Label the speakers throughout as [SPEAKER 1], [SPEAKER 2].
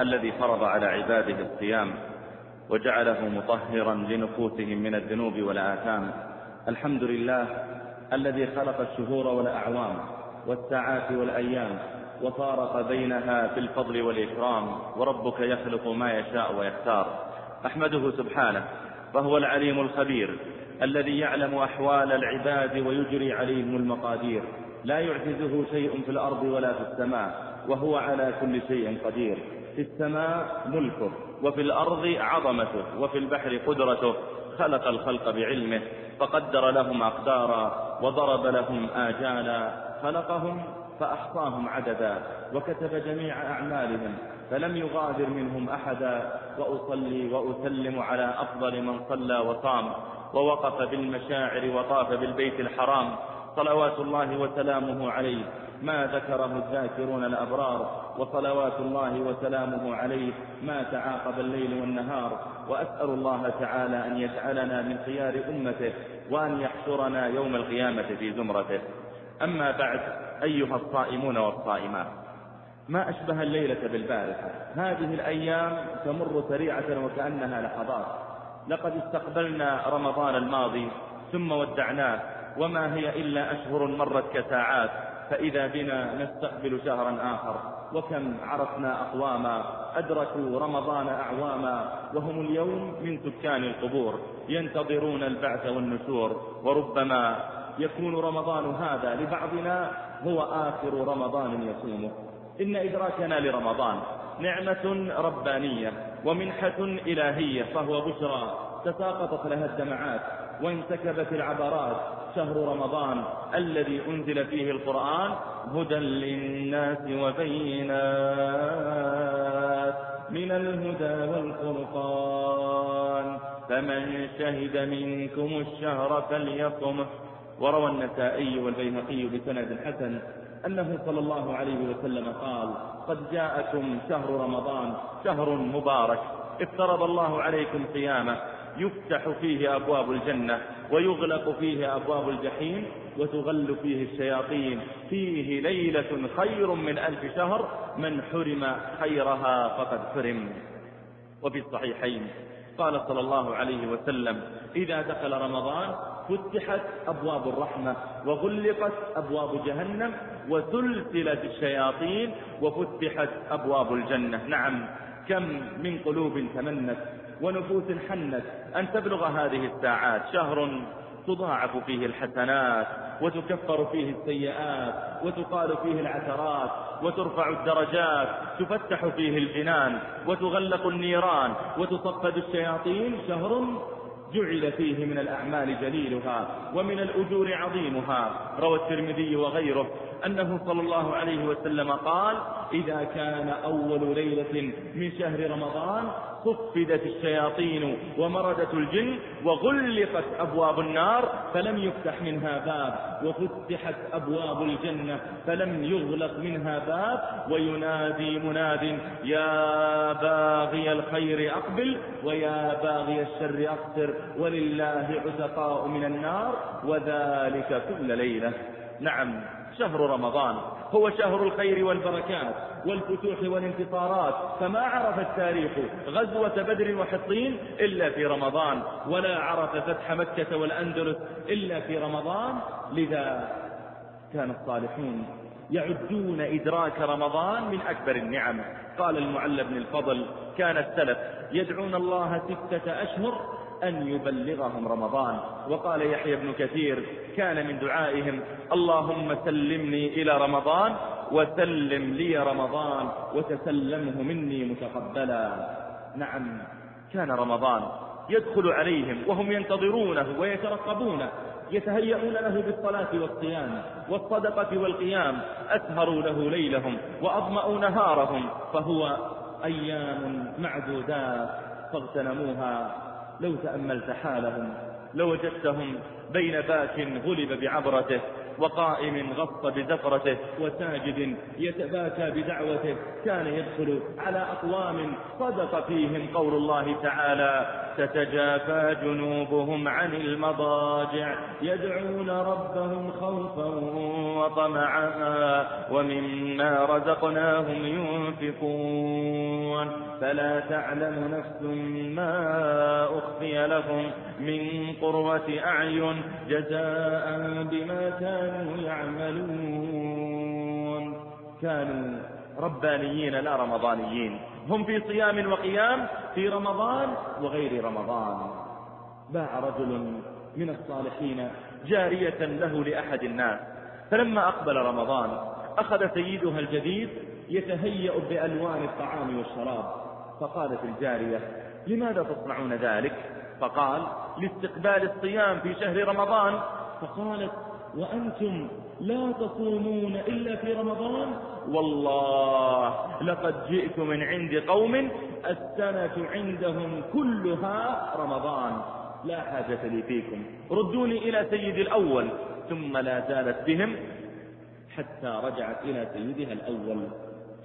[SPEAKER 1] الذي فرض على عباده الصيام وجعله مطهرا لنفوسهم من الذنوب والآثام. الحمد لله الذي خلق الشهور والأعوام والساعات والأيام وفارق بينها في الفضل والإكرام وربك يخلق ما يشاء ويختار. أحمده سبحانه فهو العليم الخبير الذي يعلم أحوال العباد ويجري عليهم المقادير. لا يعجزه شيء في الأرض ولا في السماء وهو على كل شيء قدير. في السماء ملكه وفي الأرض عظمته وفي البحر قدرته. خلق الخلق بعلمه فقدر لهم أقدارا وضرب لهم آجالا. خلقهم فأحصاهم عددا وكتب جميع أعمالهم فلم يغادر منهم أحدا. وأصلي وأسلم على أفضل من صلى وصام. ووقف بالمشاعر وطاف بالبيت الحرام. صلوات الله وسلامه عليه. ما ذكره الذاكرون الأبرار وصلوات الله وسلامه عليه. ما تعاقب الليل والنهار. وأسأل الله تعالى أن يجعلنا من خيار أمته وأن يحشرنا يوم القيامة في زمرته. أما بعد أيها الصائمون والصائمات. ما أشبه الليلة بالبارحة. هذه الأيام تمر سريعة وكأنها لحظات. لقد استقبلنا رمضان الماضي ثم ودعناه. وما هي إلا أشهر مرت كساعات فإذا بنا نستقبل شهرا آخر. وكم عرفنا أقواما أدركوا رمضان أعواما وهم اليوم من سكان القبور ينتظرون البعث والنشور. وربما يكون رمضان هذا لبعضنا هو آخر رمضان يصومه. إن إدراكنا لرمضان نعمة ربانية ومنحة إلهية فهو بشرى. تساقطت لها الدمعات وانسكبت العبرات شهر رمضان الذي أنزل فيه القرآن هدى للناس وبينات من الهدى والفرقان. فمن شهد منكم الشهر فليصمه وروى النسائي والبيهقي بسند حسن أنه صلى الله عليه وسلم قال قد جاءكم شهر رمضان شهر مبارك. افترض الله عليكم قيامه. يفتح فيه أبواب الجنة. ويغلق فيه أبواب الجحيم وتغل فيه الشياطين. فيه ليلة خير من ألف شهر من حرم خيرها فقد حرم. وفي الصحيحين قال صلى الله عليه وسلم إذا دخل رمضان فتحت أبواب الرحمة وغلقت أبواب جهنم وسلسلت الشياطين وفتحت أبواب الجنة. نعم كم من قلوب تمنت ونفوس حنت أن تبلغ هذه الساعات. شهر تضاعف فيه الحسنات وتكفر فيه السيئات وتقال فيه العثرات وترفع الدرجات تفتح فيه الجنان وتغلق النيران وتصفد الشياطين. شهر جعل فيه من الأعمال جليلها ومن الأجور عظيمها. روى الترمذي وغيره أنه صلى الله عليه وسلم قال إذا كان أول ليلة من شهر رمضان صفدت الشياطين ومردت الجن وغلقت أبواب النار فلم يفتح منها باب وفتحت أبواب الجنة فلم يغلق منها باب وينادي مناد يا باغي الخير أقبل ويا باغي الشر أقصر ولله عتقاء من النار وذلك كل ليلة. نعم. شهر رمضان هو شهر الخير والبركات والفتوح والانتصارات. فما عرف التاريخ غزوة بدر وحطين إلا في رمضان ولا عرف فتح مكة والأندلس إلا في رمضان. لذا كان الصالحون يعدون إدراك رمضان من أكبر النعم. قال المعلى بن الفضل كان السلف يدعون الله ستة أشهر أن يبلغهم رمضان. وقال يحيى بن كثير كان من دعائهم اللهم سلمني إلى رمضان وسلم لي رمضان وتسلمه مني متقبلا. نعم كان رمضان يدخل عليهم وهم ينتظرونه ويترقبونه يتهيئون له بالصلاة والصيام والصدقة والقيام أسهروا له ليلهم وأظمأوا نهارهم فهو أيام معدودات فاغتنموها. لو تأملت حالهم لوجدتهم بين باك غلب بعبرته. وقائم غص بزفرته وساجد يتباكى بدعوته كان يدخل على أقوام صدق فيهم قول الله تعالى تتجافى جنوبهم عن المضاجع يدعون ربهم خوفا وطمعا ومما رزقناهم ينفقون فلا تعلم نفس ما أخفي لهم من قرة أعين جزاء بما كانوا يعملون. كانوا ربانيين لا رمضانيين. هم في صيام وقيام في رمضان وغير رمضان. باع رجل من الصالحين جارية له لأحد الناس. فلما أقبل رمضان أخذ سيدها الجديد يتهيأ بألوان الطعام والشراب. فقالت الجارية لماذا تصنعون ذلك؟ فقال لاستقبال الصيام في شهر رمضان. فقالت وأنتم لا تصومون إلا في رمضان؟ والله لقد جئت من عند قوم السنة عندهم كلها رمضان. لا حاجة لي فيكم. ردوني إلى سيدي الأول. ثم لا زالت بهم حتى رجعت إلى سيدها الأول.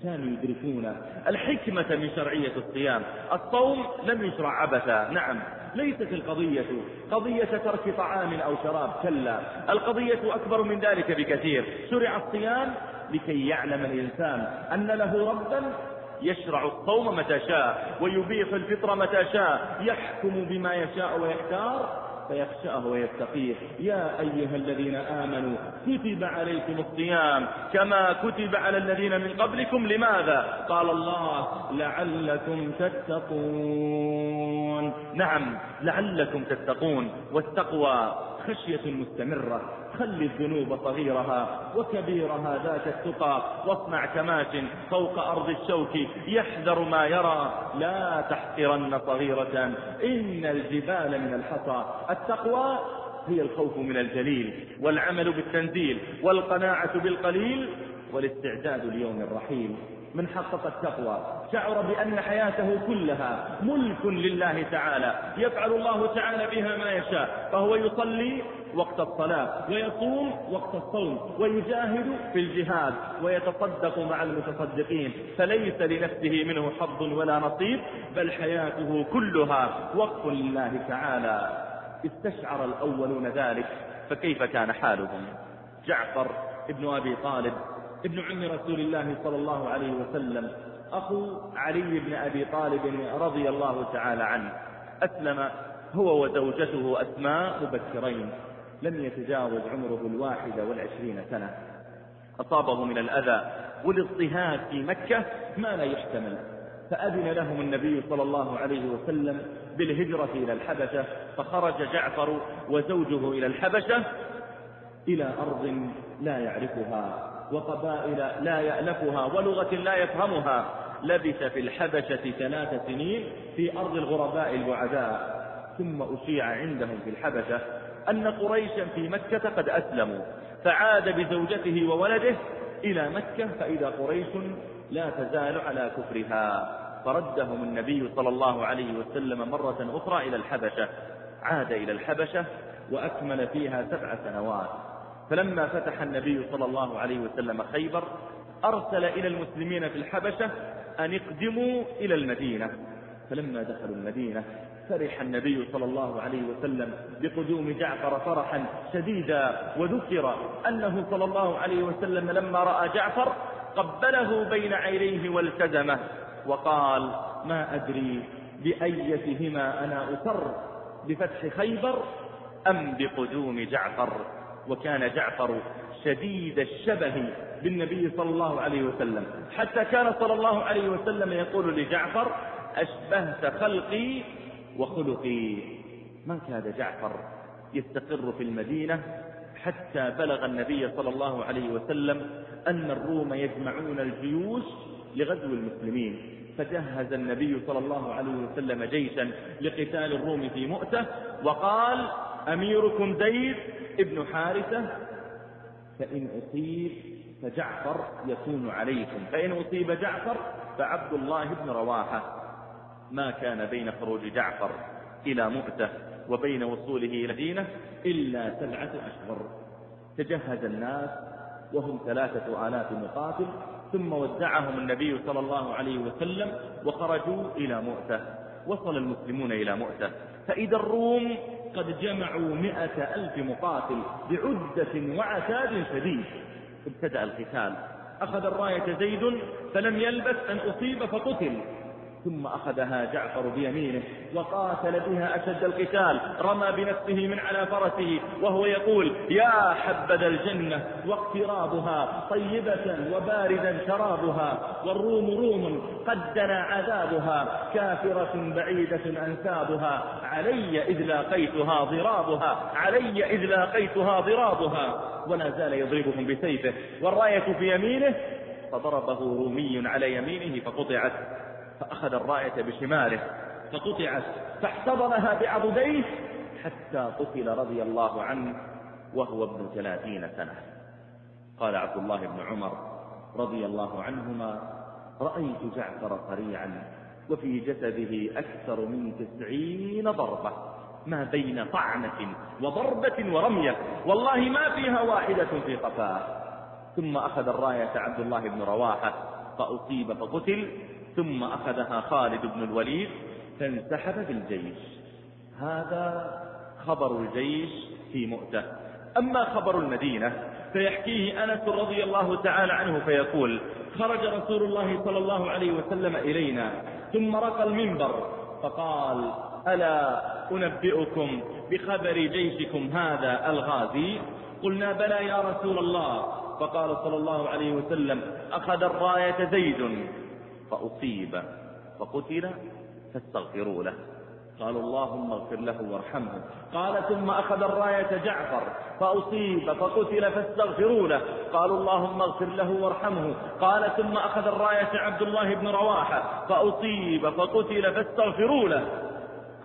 [SPEAKER 1] كانوا يدركون الحكمة من شرعية الصيام. الصوم لم يشرع عبثا نعم. ليست القضية قضية ترك طعام أو شراب كلا. القضية أكبر من ذلك بكثير. شرع الصيام لكي يعلم الإنسان أن له ربا يشرع الصوم متى شاء ويبيح الفطر متى شاء يحكم بما يشاء ويختار. فيخشاه ويتقيه. يا أيها الذين آمنوا كتب عليكم الصيام كما كتب على الذين من قبلكم. لماذا؟ قال الله لعلكم تتقون. نعم لعلكم تتقون. والتقوى خشية مستمرة. خل الذنوب صغيرها وكبيرها ذات التقى واصنع كماش فوق أرض الشوك يحذر ما يرى لا تحقرن صغيرة إن الجبال من الحصى التقوى هي الخوف من الجليل والعمل بالتنزيل والقناعة بالقليل والاستعداد ليوم الرحيل من حقق التقوى شعر بأن حياته كلها ملك لله تعالى يفعل الله تعالى بها ما يشاء فهو يصلي وقت الصلاة ويصوم وقت الصوم ويجاهد في الجهاد ويتصدق مع المتصدقين فليس لنفسه منه حظ ولا نصيب بل حياته كلها وقف لله تعالى. استشعر الأولون ذلك فكيف كان حالهم؟ جعفر ابن أبي طالب ابن عم رسول الله صلى الله عليه وسلم أخو علي بن أبي طالب رضي الله تعالى عنه أسلم هو وزوجته أسماء مبكرين. لم يتجاوز عمره الواحدة والعشرين سنة. أصابه من الأذى والاضطهاد في مكة ما لا يحتمل. فأذن لهم النبي صلى الله عليه وسلم بالهجرة إلى الحبشة فخرج جعفر وزوجه إلى الحبشة إلى أرض لا يعرفها وقبائل لا يألفها ولغة لا يفهمها. لبث في الحبشة ثلاث سنين في أرض الغرباء البعداء ثم أشيع عندهم في الحبشة. أن قريشا في مكة قد أسلموا فعاد بزوجته وولده إلى مكة فإذا قريش لا تزال على كفرها. فردهم النبي صلى الله عليه وسلم مرة أخرى إلى الحبشة عاد إلى الحبشة وأكمل فيها سبع سنوات. فلما فتح النبي صلى الله عليه وسلم خيبر أرسل إلى المسلمين في الحبشة أن اقدموا إلى المدينة. فلما دخلوا المدينة فرح النبي صلى الله عليه وسلم بقدوم جعفر فرحا شديدا وذكر أنه صلى الله عليه وسلم لما رأى جعفر قبله بين عينيه والتزمه وقال ما أدري بأيتهما أنا أسر بفتح خيبر أم بقدوم جعفر؟ وكان جعفر شديد الشبه بالنبي صلى الله عليه وسلم. حتى كان صلى الله عليه وسلم يقول لجعفر أشبهت خلقي وخلقي. ما كاد جعفر يستقر في المدينة حتى بلغ النبي صلى الله عليه وسلم أن الروم يجمعون الجيوش لغزو المسلمين. فجهز النبي صلى الله عليه وسلم جيشا لقتال الروم في مؤتة وقال أميركم زيد ابن حارثة فإن أصيب فجعفر يكون عليكم. فإن أصيب جعفر فعبد الله بن رواحة. ما كان بين خروج جعفر إلى مؤتة وبين وصوله إلى المدينة إلا سبعة أشهر. تجهز الناس وهم ثلاثة آلاف مقاتل ثم ودعهم النبي صلى الله عليه وسلم وخرجوا إلى مؤتة. وصل المسلمون إلى مؤتة. فإذا الروم قد جمعوا مئة ألف مقاتل بعدة وعتاد شديد. ابتدأ القتال. أخذ الراية زيد فلم يلبث أن أصيب فقتل. ثم أخذها جعفر بيمينه وقاتل بها أشد القتال رمى بنفسه من على فرسه وهو يقول يا حبذا الجنة واقترابها طيبة وباردا شرابها والروم روم قد دنا عذابها كافرة بعيدة أنسابها علي إذ لاقيتها ضرابها علي إذ لاقيتها ضرابها. ولا زال يضربهم بسيفه والراية في يمينه فضربه رومي على يمينه فقطعت. فأخذ الراية بشماله فقطعت فاحتضنها بعضديه حتى قتل رضي الله عنه وهو ابن ثلاثين سنة. قال عبد الله بن عمر رضي الله عنهما رأيت جعفر صريعا وفي جسده أكثر من تسعين ضربة ما بين طعنة وضربة ورمية والله ما فيها واحدة في قفاه. ثم أخذ الراية عبد الله بن رواحة فأصيب فقتل ثم أخذها خالد بن الوليد فانسحب بالجيش. هذا خبر الجيش في مؤتة. أما خبر المدينة فيحكيه أنس رضي الله تعالى عنه فيقول خرج رسول الله صلى الله عليه وسلم إلينا ثم رقى المنبر فقال ألا أنبئكم بخبر جيشكم هذا الغازي؟ قلنا بلى يا رسول الله. فقال صلى الله عليه وسلم أخذ الراية زيد. فأصيب فقتل فاستغفروا له. قالوا اللهم اغفر له وارحمه. قال ثم أخذ الراية جعفر فأصيب فقتل فاستغفروا له. قالوا اللهم اغفر له وارحمه. قال ثم أخذ الراية عبد الله بن رواحة فأصيب فقتل فاستغفروا له.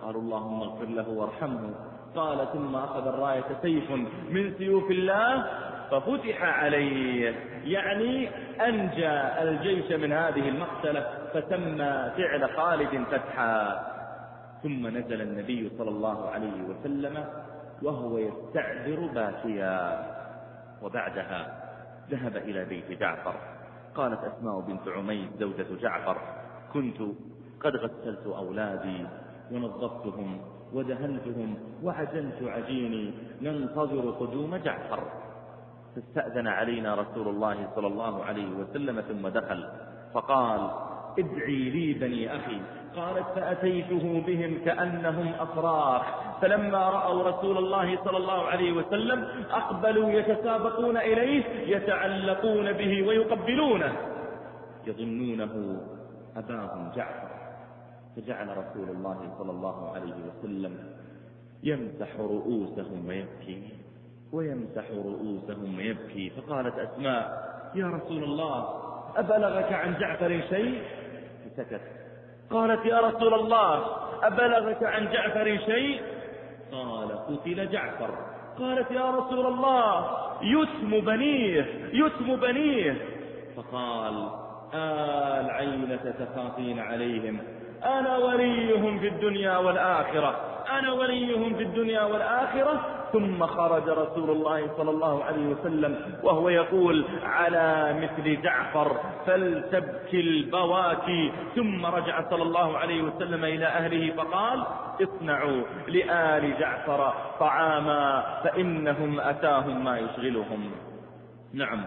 [SPEAKER 1] قالوا اللهم اغفر له وارحمه. قال ثم أخذ الراية سيف من سيوف الله ففتح عليه. يعني أنجى الجيش من هذه المقتلة فتم فعل خالد فتحا. ثم نزل النبي صلى الله عليه وسلم وهو يستعذر باكيا. وبعدها ذهب إلى بيت جعفر. قالت أسماء بنت عميد زوجة جعفر كنت قد غسلت أولادي ونظفتهم ودهنتهم وعجنت عجيني ننتظر قدوم جعفر. فاستأذن علينا رسول الله صلى الله عليه وسلم ثم دخل فقال ادعي لي بني أخي. قالت فأتيته بهم كأنهم أفراخ. فلما رأوا رسول الله صلى الله عليه وسلم أقبلوا يتسابقون إليه يتعلقون به ويقبلونه. يظنونه أباهم جعفر فجعل رسول الله صلى الله عليه وسلم يمسح رؤوسهم ويبكي. ويمسح رؤوسهم ويبكي. فقالت أسماء يا رسول الله أبلغك عن جعفر شيء؟ فسكت قالت يا رسول الله أبلغك عن جعفر شيء؟ قال قتل جعفر. قالت يا رسول الله يتم بنيه يتم بنيه. فقال آل عينة تخافين عليهم أنا وليهم في الدنيا والآخرة أنا وليهم في الدنيا والآخرة ثم خرج رسول الله صلى الله عليه وسلم وهو يقول على مثل جعفر فلتبكي البواكي. ثم رجع صلى الله عليه وسلم إلى أهله فقال اصنعوا لآل جعفر طعاما فإنهم أتاهم ما يشغلهم. نعم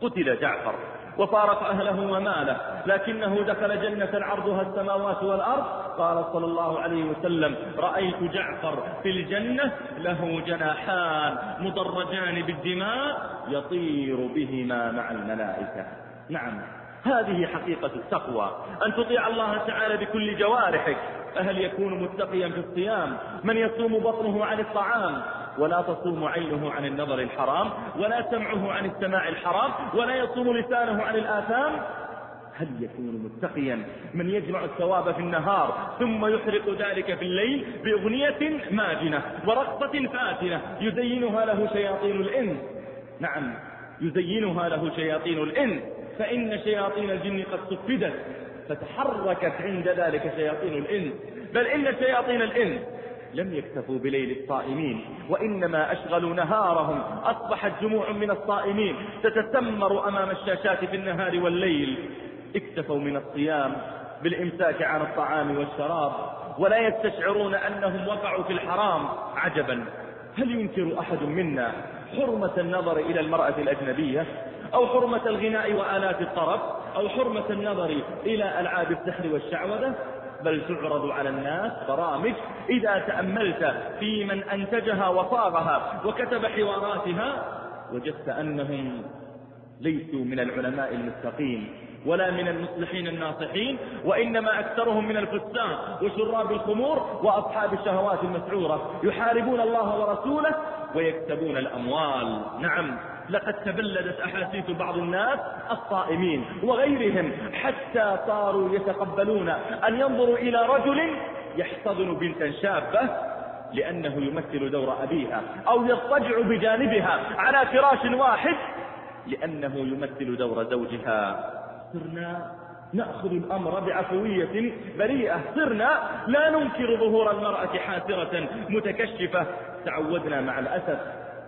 [SPEAKER 1] قتل جعفر. وفارق أهله وماله. لكنه دخل جنة عرضها السماوات والأرض. قال صلى الله عليه وسلم رأيت جعفر في الجنة له جناحان مضرجان بالدماء يطير بهما مع الملائكة. نعم هذه حقيقة التقوى. أن تطيع الله تعالى بكل جوارحك. فهل يكون متقيا في الصيام. من يصوم بطنه عن الطعام. ولا تصوم عينه عن النظر الحرام ولا سمعه عن السماع الحرام ولا يصوم لسانه عن الآثام. هل يكون متقيا من يجمع الثواب في النهار ثم يحرق ذلك في الليل بأغنية ماجنة ورقصة فاتنة يزينها له شياطين الإنس؟ نعم يزينها له شياطين الإنس. فإن شياطين الجن قد صفدت فتحركت عند ذلك شياطين الإنس. بل إن شياطين الإنس لم يكتفوا بليل الصائمين وإنما أشغلوا نهارهم أصبحت جموع من الصائمين تتسمر أمام الشاشات في النهار والليل. اكتفوا من الصيام بالإمساك عن الطعام والشراب ولا يستشعرون أنهم وقعوا في الحرام. عجبا هل ينكر أحد منا حرمة النظر إلى المرأة الأجنبية؟ أو حرمة الغناء وآلات الطرب؟ أو حرمة النظر إلى ألعاب السحر والشعوذة؟ بل تعرض على الناس برامج إذا تأملت في من أنتجها وصاغها وكتب حواراتها وجدت أنهم ليسوا من العلماء المستقيم ولا من المصلحين الناصحين وإنما أكثرهم من الفساق وشراب الخمور وأصحاب الشهوات المسعورة. يحاربون الله ورسوله ويكسبون الأموال. نعم. لقد تبلدت أحاسيس بعض الناس الصائمين وغيرهم حتى صاروا يتقبلون أن ينظروا إلى رجل يحتضن بنتا شابة لأنه يمثل دور أبيها أو يضطجع بجانبها على فراش واحد لأنه يمثل دور زوجها. صرنا نأخذ الأمر بعفوية بريئة. صرنا لا ننكر ظهور المرأة حاسرة متكشفة. تعودنا مع الأسف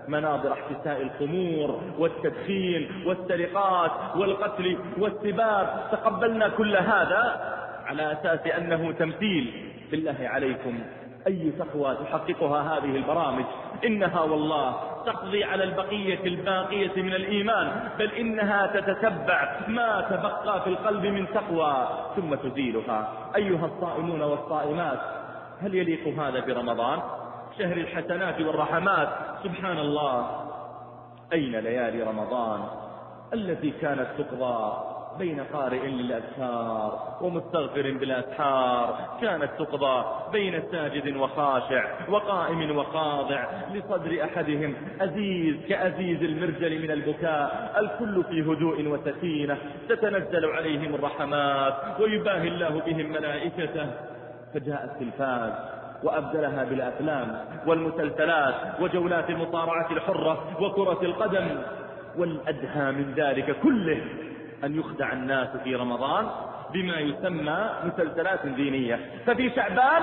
[SPEAKER 1] مناظر احتساء الخمور والتدخين والسرقات والقتل والسباب. تقبلنا كل هذا على أساس أنه تمثيل. بالله عليكم أي تقوى تحققها هذه البرامج؟ إنها والله تقضي على البقية الباقية من الإيمان بل إنها تتتبع ما تبقى في القلب من تقوى ثم تزيلها. أيها الصائمون والصائمات هل يليق هذا برمضان؟ شهر الحسنات والرحمات. سبحان الله أين ليالي رمضان؟ التي كانت تقضى بين قارئ للأسحار ومستغفر بالأسحار كانت تقضى بين ساجد وخاشع وقائم وخاضع لصدر أحدهم أزيز كأزيز المرجل من البكاء. الكل في هدوء وسكينة تتنزل عليهم الرحمات ويباهي الله بهم ملائكته. فجاء التلفاز وأبدلها بالأفلام والمسلسلات وجولات المصارعة الحرة وكرة القدم. والأدهى من ذلك كله أن يخدع الناس في رمضان بما يسمى مسلسلات دينية. ففي شعبان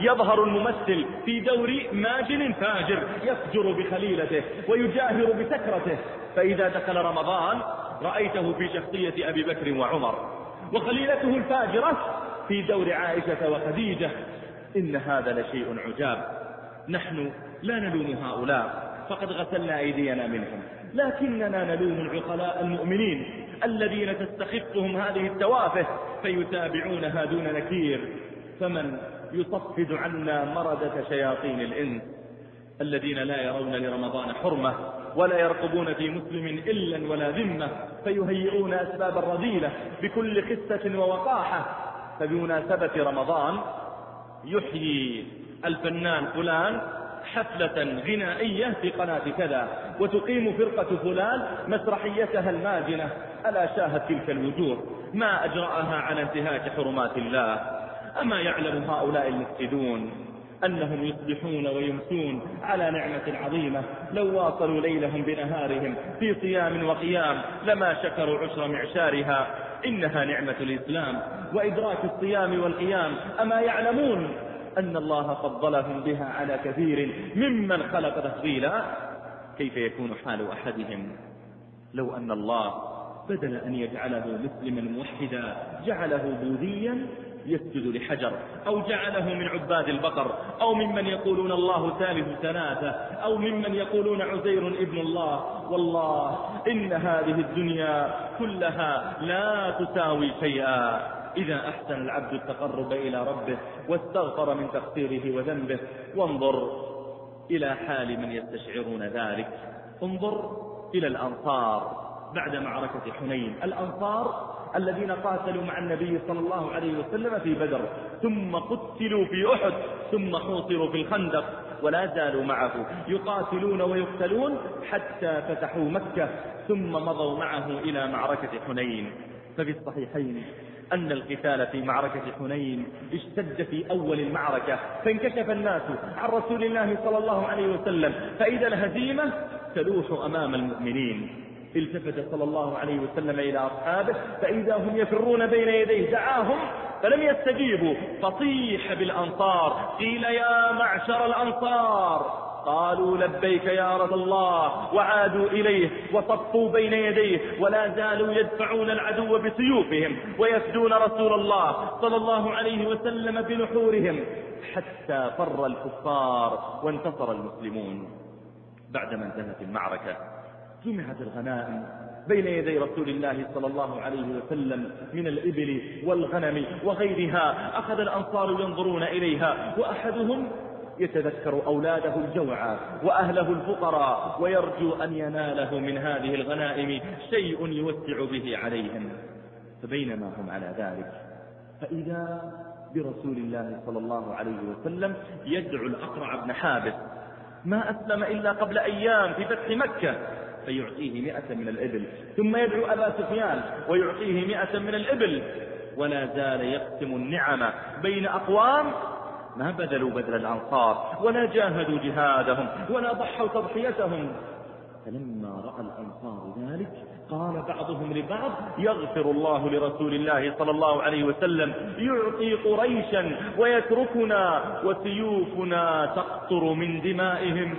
[SPEAKER 1] يظهر الممثل في دور ماجن فاجر يفجر بخليلته ويجاهر بسكرته. فإذا دخل رمضان رأيته في شخصية أبي بكر وعمر وخليلته الفاجرة في دور عائشة وخديجة. إن هذا لشيء عجاب. نحن لا نلوم هؤلاء فقد غسلنا أيدينا منهم. لكننا نلوم العقلاء المؤمنين الذين تستخفهم هذه التوافه فيتابعونها دون نكير. فمن يصفد عنا مردة شياطين الإنس الذين لا يرون لرمضان حرمة ولا يرقبون في مسلم إلا ولا ذمة فيهيئون أسباب الرذيلة بكل خسة ووقاحة. فبمناسبة رمضان يحيي الفنان فلان حفلة غنائية في قناة كذا وتقيم فرقة فلان مسرحيتها الماجنة ألا شاهد تلك الوجوه؟ ما أجرأها على انتهاك حرمات الله؟ أما يعلم هؤلاء المفسدون أنهم يصبحون ويمسون على نعمة عظيمة لو واصلوا ليلهم بنهارهم في صيام وقيام لما شكروا عشر معشارها. إنها نعمة الإسلام وإدراك الصيام والقيام. أما يعلمون أن الله فضلهم بها على كثير ممن خلق تفضيلا كيف يكون حال أحدهم؟ لو أن الله بدل أن يجعله مسلما موحدا جعله بوذيا يسجد لحجر أو جعله من عباد البقر أو ممن يقولون الله ثالث ثلاثة أو ممن يقولون عزير ابن الله. والله إن هذه الدنيا كلها لا تساوي شيئا. إذا أحسن العبد التقرب إلى ربه واستغفر من تقصيره وذنبه وانظر إلى حال من يستشعرون ذلك. انظر إلى الأنصار. بعد معركة حنين الأنصار الذين قاتلوا مع النبي صلى الله عليه وسلم في بدر ثم قتلوا في أحد ثم حوصروا في الخندق ولا زالوا معه. يقاتلون ويقتلون حتى فتحوا مكة ثم مضوا معه إلى معركة حنين. ففي الصحيحين أن القتال في معركة حنين اشتد في أول المعركة فانكشف الناس عن رسول الله صلى الله عليه وسلم فإذا الهزيمة تلوح أمام المؤمنين. التفت صلى الله عليه وسلم إلى أصحابه فإذا هم يفرون بين يديه دعاهم فلم يستجيبوا. فصيح بالأنصار قيل يا معشر الأنصار. قالوا لبيك يا رسول الله وعادوا إليه وصفوا بين يديه ولا زالوا يدفعون العدو بسيوفهم ويفدون رسول الله صلى الله عليه وسلم بنحورهم. حتى فر الكفار وانتصر المسلمون. بعدما انتهت المعركة جمعت الغنائم بين يدي رسول الله صلى الله عليه وسلم من الإبل والغنم وغيرها. أخذ الأنصار ينظرون إليها وأحدهم يتذكر أولاده الجوعى وأهله الفقراء ويرجو أن يناله من هذه الغنائم شيء يوسع به عليهم. فبينما هم على ذلك فإذا برسول الله صلى الله عليه وسلم يدعو الأقرع بن حابس ما أسلم إلا قبل أيام في فتح مكة. فيعطيه مئة من الإبل. ثم يدعو أبا سفيان ويعطيه مئة من الإبل. ولا زال يقسم النعم بين أقوام ما بذلوا بذل الأنصار ولا جاهدوا جهادهم ولا ضحوا تضحيتهم. فلما رأى الأنصار ذلك قال بعضهم لبعض يغفر الله لرسول الله صلى الله عليه وسلم يعطي قريشا ويتركنا وسيوفنا تقطر من دمائهم.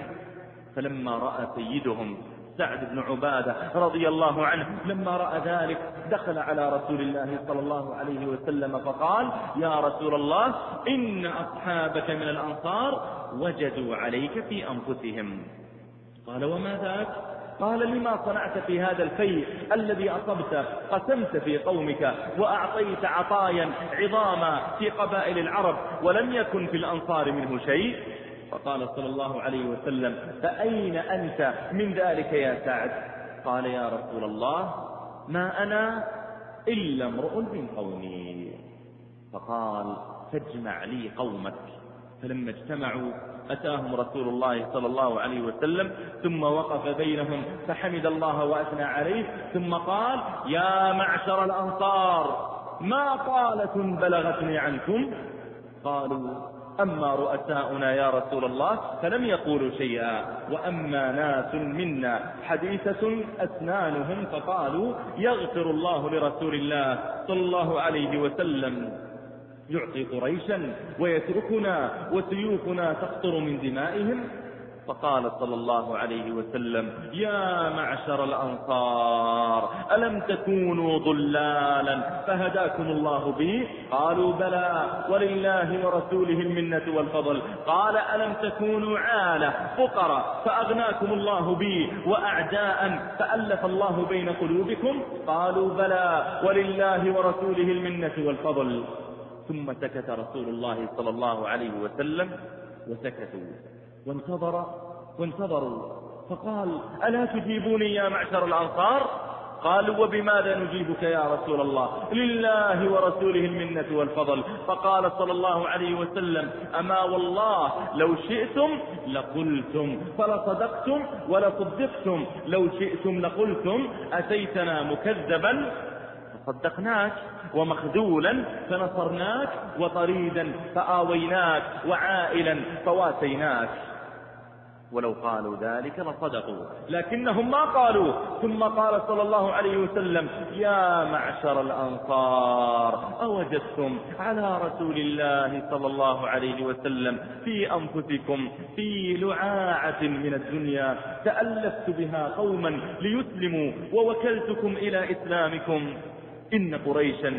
[SPEAKER 1] فلما رأى سيدهم سعد بن عبادة رضي الله عنه لما رأى ذلك دخل على رسول الله صلى الله عليه وسلم فقال يا رسول الله إن أصحابك من الأنصار وجدوا عليك في أنفسهم. قال وما ذاك؟ قال لما صنعت في هذا الفيء الذي أصبت قسمت في قومك وأعطيت عطايا عظاما في قبائل العرب ولم يكن في الأنصار منه شيء؟ فقال صلى الله عليه وسلم فأين أنت؟ من ذلك يا سعد؟ قال يا رسول الله ما أنا إلا امرؤ من قومي. فقال فاجمع لي قومك. فلما اجتمعوا أتاهم رسول الله صلى الله عليه وسلم ثم وقف بينهم فحمد الله وأثنى عليه ثم قال يا معشر الأنصار ما قالة بلغتني عنكم؟ قالوا أما رؤساؤنا يا رسول الله فلم يقولوا شيئا. وأما ناس منا حديثة أسنانهم فقالوا يغفر الله لرسول الله صلى الله عليه وسلم. يعطي قريشا ويتركنا وسيوفنا تقطر من دمائهم. فقال صلى الله عليه وسلم يا معشر الأنصار ألم تكونوا ضلالا؟ فهداكم الله به. قالوا بلى ولله ورسوله المنة والفضل. قال ألم تكونوا عالة فقراء فأغناكم الله بي وأعداء فألف الله بين قلوبكم؟ قالوا بلى ولله ورسوله المنة والفضل. ثم سكت رسول الله صلى الله عليه وسلم وسكتوا. وانتظر وانتظروا. فقال ألا تجيبوني يا معشر الأنصار؟ قالوا وبماذا نجيبك يا رسول الله؟ لله ورسوله المنة والفضل. فقال صلى الله عليه وسلم أما والله لو شئتم لقلتم فلصدقتم ولصدقتم. لو شئتم لقلتم أتيتنا مكذبا فصدقناك ومخذولا فنصرناك وطريدا فآويناك وعائلا فواسيناك ولو قالوا ذلك لصدقوا. لكنهم ما قالوا. ثم قال صلى الله عليه وسلم يا معشر الأنصار أوجدتم على رسول الله صلى الله عليه وسلم في أنفسكم في لعاعة من الدنيا تألفت بها قوما ليسلموا ووكلتكم إلى إسلامكم. إن قريشا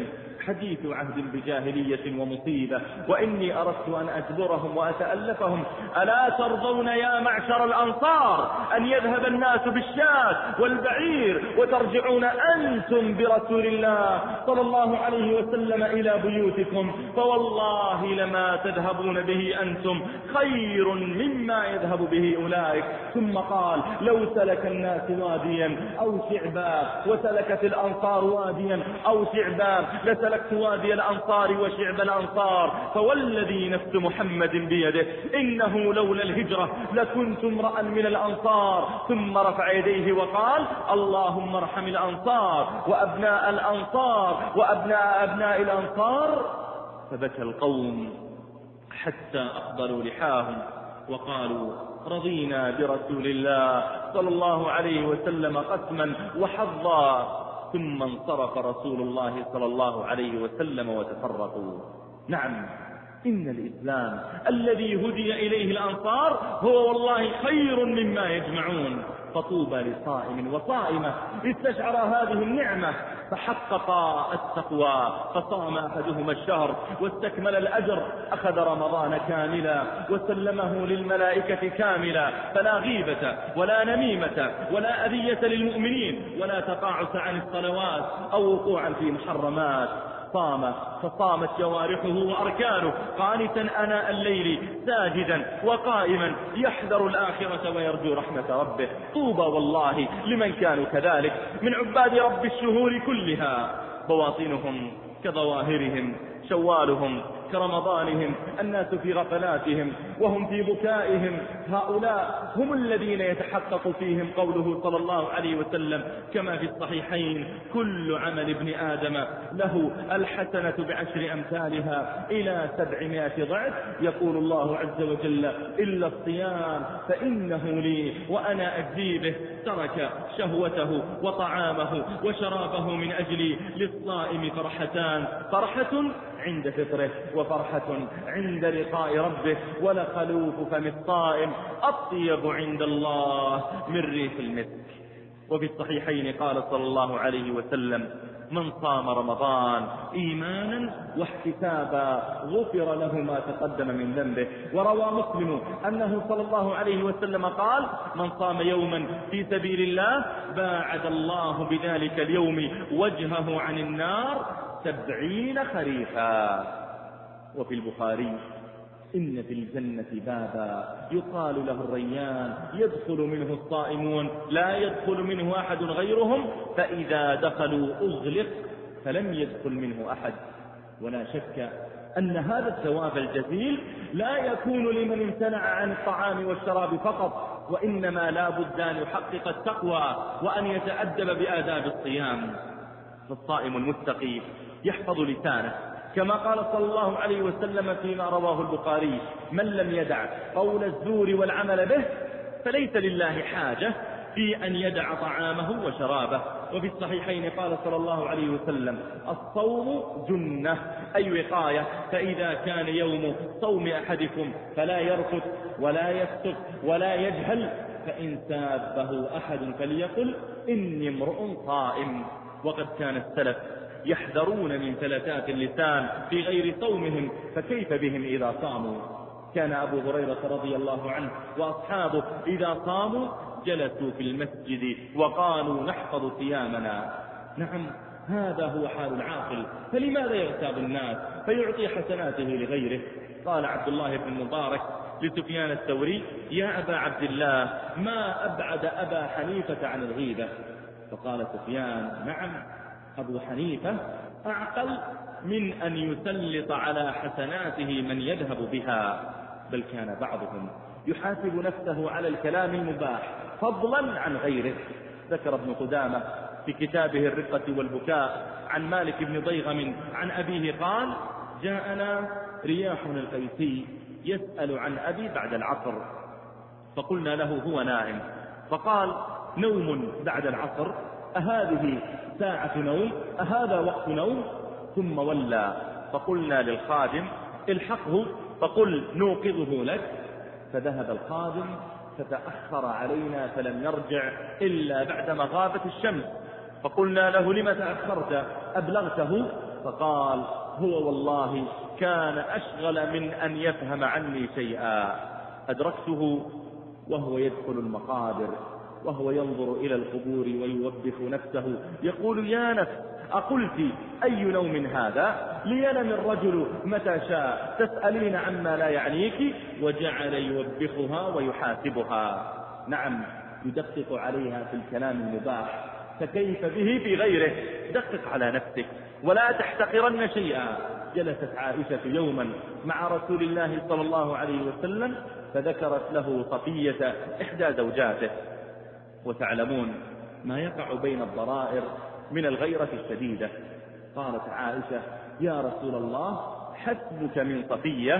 [SPEAKER 1] حديث عهد بجاهلية ومصيبة وإني أردت أن أجبرهم وأتألفهم ألا ترضون يا معشر الأنصار أن يذهب الناس بالشاة والبعير وترجعون أنتم برسول الله صلى الله عليه وسلم إلى بيوتكم فوالله لما تذهبون به أنتم خير مما يذهب به أولئك. ثم قال لو سلك الناس واديا أو شعبا وسلكت الأنصار واديا أو شعبا لسلك تركت وادي الأنصار وشعب الأنصار فوالذي نفس محمد بيده إنه لولا الهجرة لكنت امرأ من الأنصار. ثم رفع يديه وقال اللهم ارحم الأنصار وأبناء الأنصار وأبناء أبناء الأنصار. فبكى القوم حتى أقبلوا لحاهم وقالوا رضينا برسول الله صلى الله عليه وسلم قسما وحظا. ثم انصرف رسول الله صلى الله عليه وسلم وتفرقوا. نعم إن الإسلام الذي هدي إليه الأنصار هو والله خير مما يجمعون. فطوبى لصائم وصائمة. استشعر هذه النعمة فحقق التقوى فصام أحدهما الشهر واستكمل الأجر أخذ رمضان كاملا وسلمه للملائكة كاملا. فلا غيبة ولا نميمة ولا أذية للمؤمنين ولا تقاعس عن الصلوات أو وقوعا في محرمات. صام فصامت جوارحه وأركانه. قانتا أناء الليل ساجدا وقائما يحذر الآخرة ويرجو رحمة ربه. طوبى والله لمن كانوا كذلك من عباد رب الشهور كلها. بواطنهم كظواهرهم شوالهم كرمضانهم الناس في غفلاتهم وهم في بكائهم. هؤلاء هم الذين يتحقق فيهم قوله صلى الله عليه وسلم كما في الصحيحين كل عمل ابن آدم له الحسنة بعشر أمثالها إلى سبعمائة ضعف. يقول الله عز وجل إلا الصيام فإنه لي وأنا أجزي به. ترك شهوته وطعامه وشرابه من أجلي للصائم فرحتان. فرحة عند فطره وفرحة عند لقاء ربه ولخلوف فم الصائم. أطيب عند الله من ريح المسك. وفي الصحيحين قال صلى الله عليه وسلم من صام رمضان إيمانا واحتسابا غفر له ما تقدم من ذنبه. وروى مسلم أنه صلى الله عليه وسلم قال من صام يوما في سبيل الله باعد الله بذلك اليوم وجهه عن النار سبعين خريفا. وفي البخاري إن في الجنة بابا. يقال له الريان يدخل منه الصائمون لا يدخل منه أحد غيرهم فإذا دخلوا أغلق فلم يدخل منه أحد. ولا شك أن هذا الثواب الجزيل لا يكون لمن امتنع عن الطعام والشراب فقط وإنما لا بد أن يحقق التقوى وأن يتأدب بآداب الصيام. فالصائم المتقي يحفظ لسانه كما قال صلى الله عليه وسلم فيما رواه البخاري من لم يدع قول الزور والعمل به فليس لله حاجة في أن يدع طعامه وشرابه. وفي الصحيحين قال صلى الله عليه وسلم الصوم جنة أي وقاية فإذا كان يوم صوم أحدكم فلا يرفث ولا يفسق ولا يجهل فإن سابه أحد فليقل إني امرؤ صائم. وقد كان السلف يحذرون من ثلاثات اللسان في غير صومهم فكيف بهم إذا صاموا؟ كان أبو هريرة رضي الله عنه وأصحابه إذا صاموا جلسوا في المسجد وقالوا نحفظ صيامنا. نعم هذا هو حال العاقل فلماذا يغتاب الناس؟ فيعطي حسناته لغيره. قال عبد الله بن مبارك لسفيان الثوري يا أبا عبد الله ما أبعد أبا حنيفة عن الغيبة؟ فقال سفيان نعم أبو حنيفة أعقل من أن يسلط على حسناته من يذهب بها بل كان بعضهم يحاسب نفسه على الكلام المباح فضلا عن غيره. ذكر ابن قدامة في كتابه الرقة والبكاء عن مالك بن ضيغم عن أبيه قال جاءنا رياح القيسي يسأل عن أبي بعد العصر فقلنا له هو نائم؟ فقال نوم بعد العصر أهذه ساعة نوم أهذا وقت نوم؟ ثم ولى فقلنا للخادم الحقه فقل نوقظه لك. فذهب الخادم فتأخر علينا فلم يرجع إلا بعدما غابت الشمس. فقلنا له لم تأخرت؟ أبلغته؟ فقال هو والله كان أشغل من أن يفهم عني شيئا. أدركته وهو يدخل المقابر. وهو ينظر إلى القبور ويوبخ نفسه. يقول يا نفس أقلت أي نوم هذا؟ لينم الرجل متى شاء. تسألين عما لا يعنيك. وجعل يوبخها ويحاسبها. نعم يدقق عليها في الكلام المباح. فكيف به في غيره؟ دقق على نفسك. ولا تحتقرن شيئا. جلست عائشة يوما مع رسول الله صلى الله عليه وسلم فذكرت له صفية إحدى زوجاته. وتعلمون ما يقع بين الضرائر من الغيرة الشديدة. قالت عائشة يا رسول الله حسبك من صفية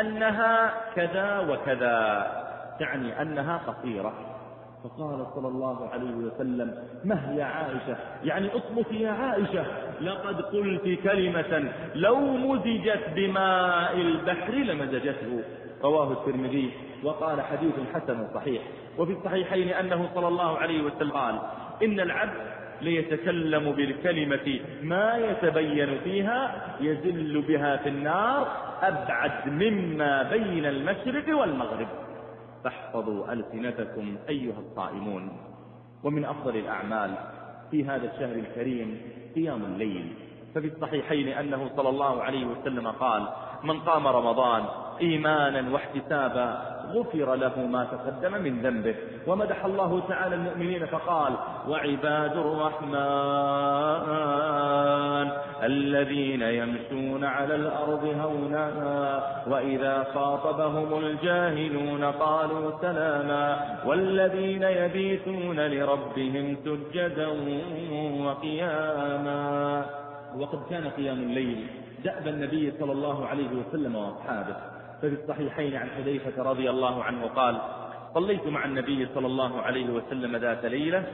[SPEAKER 1] أنها كذا وكذا تعني أنها قصيرة. فقال صلى الله عليه وسلم مه يا عائشة؟ يعني اصمتي يا عائشة. لقد قلت كلمة لو مزجت بماء البحر لمزجته. رواه الترمذي وقال حديث حسن صحيح. وفي الصحيحين أنه صلى الله عليه وسلم قال إن العبد ليتكلم بالكلمة ما يتبين فيها يزل بها في النار أبعد مما بين المشرق والمغرب. فاحفظوا ألسنتكم أيها الصائمون. ومن أفضل الأعمال في هذا الشهر الكريم قيام الليل. ففي الصحيحين أنه صلى الله عليه وسلم قال من قام رمضان إيمانا واحتسابا غفر له ما تقدم من ذنبه. ومدح الله تعالى المؤمنين فقال وعباد الرحمن الذين يمشون على الأرض هونا وإذا خاطبهم الجاهلون قالوا سلاما. والذين يبيتون لربهم سجدا وقياما. وقد كان قيام الليل دأب النبي صلى الله عليه وسلم وأصحابه ففي الصحيحين عن حذيفة رضي الله عنه قال صليت مع النبي صلى الله عليه وسلم ذات ليلة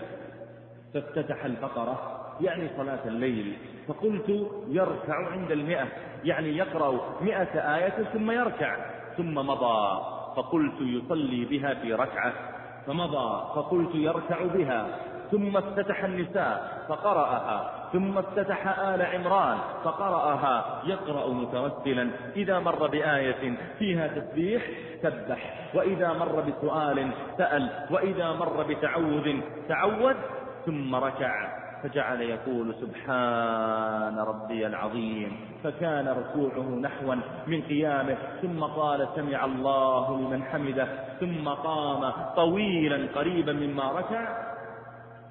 [SPEAKER 1] فافتتح البقرة يعني صلاة الليل فقلت يركع عند المئة يعني يقرأ مئة آية ثم يركع ثم مضى فقلت يصلي بها في ركعة فمضى فقلت يركع بها ثم افتتح النساء فقرأها ثم افتتح آل عمران فقرأها يقرأ مترسلا إذا مر بآية فيها تسبيح سبح وإذا مر بسؤال سأل وإذا مر بتعوذ تعوذ ثم ركع فجعل يقول سبحان ربي العظيم فكان ركوعه نحوا من قيامه ثم قال سمع الله لمن حمده ثم قام طويلا قريبا مما ركع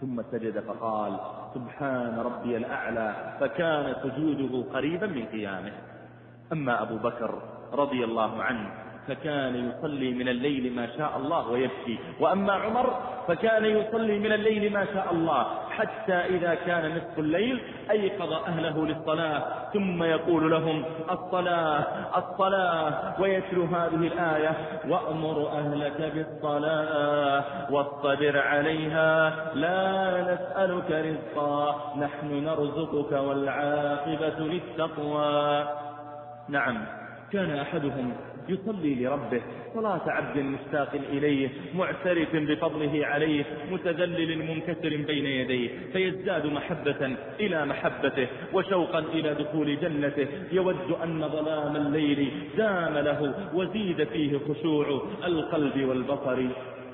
[SPEAKER 1] ثم سجد فقال سبحان ربي الأعلى فكان سجوده قريبا من قيامه. أما أبو بكر رضي الله عنه فكان يصلي من الليل ما شاء الله ويبكي. وأما عمر فكان يصلي من الليل ما شاء الله. حتى إذا كان نصف الليل أيقظ أهله للصلاة ثم يقول لهم الصلاة الصلاة ويتلو هذه الآية وأمر أهلك بالصلاة واصطبر عليها لا نسألك رزقا نحن نرزقك والعاقبة للتقوى. نعم كان أحدهم يصلي لربه صلاة عبد مشتاق إليه معترف بفضله عليه متذلل منكسر بين يديه فيزداد محبة إلى محبته وشوقا إلى دخول جنته يود أن ظلام الليل دام له وزيد فيه خشوع القلب والبصر.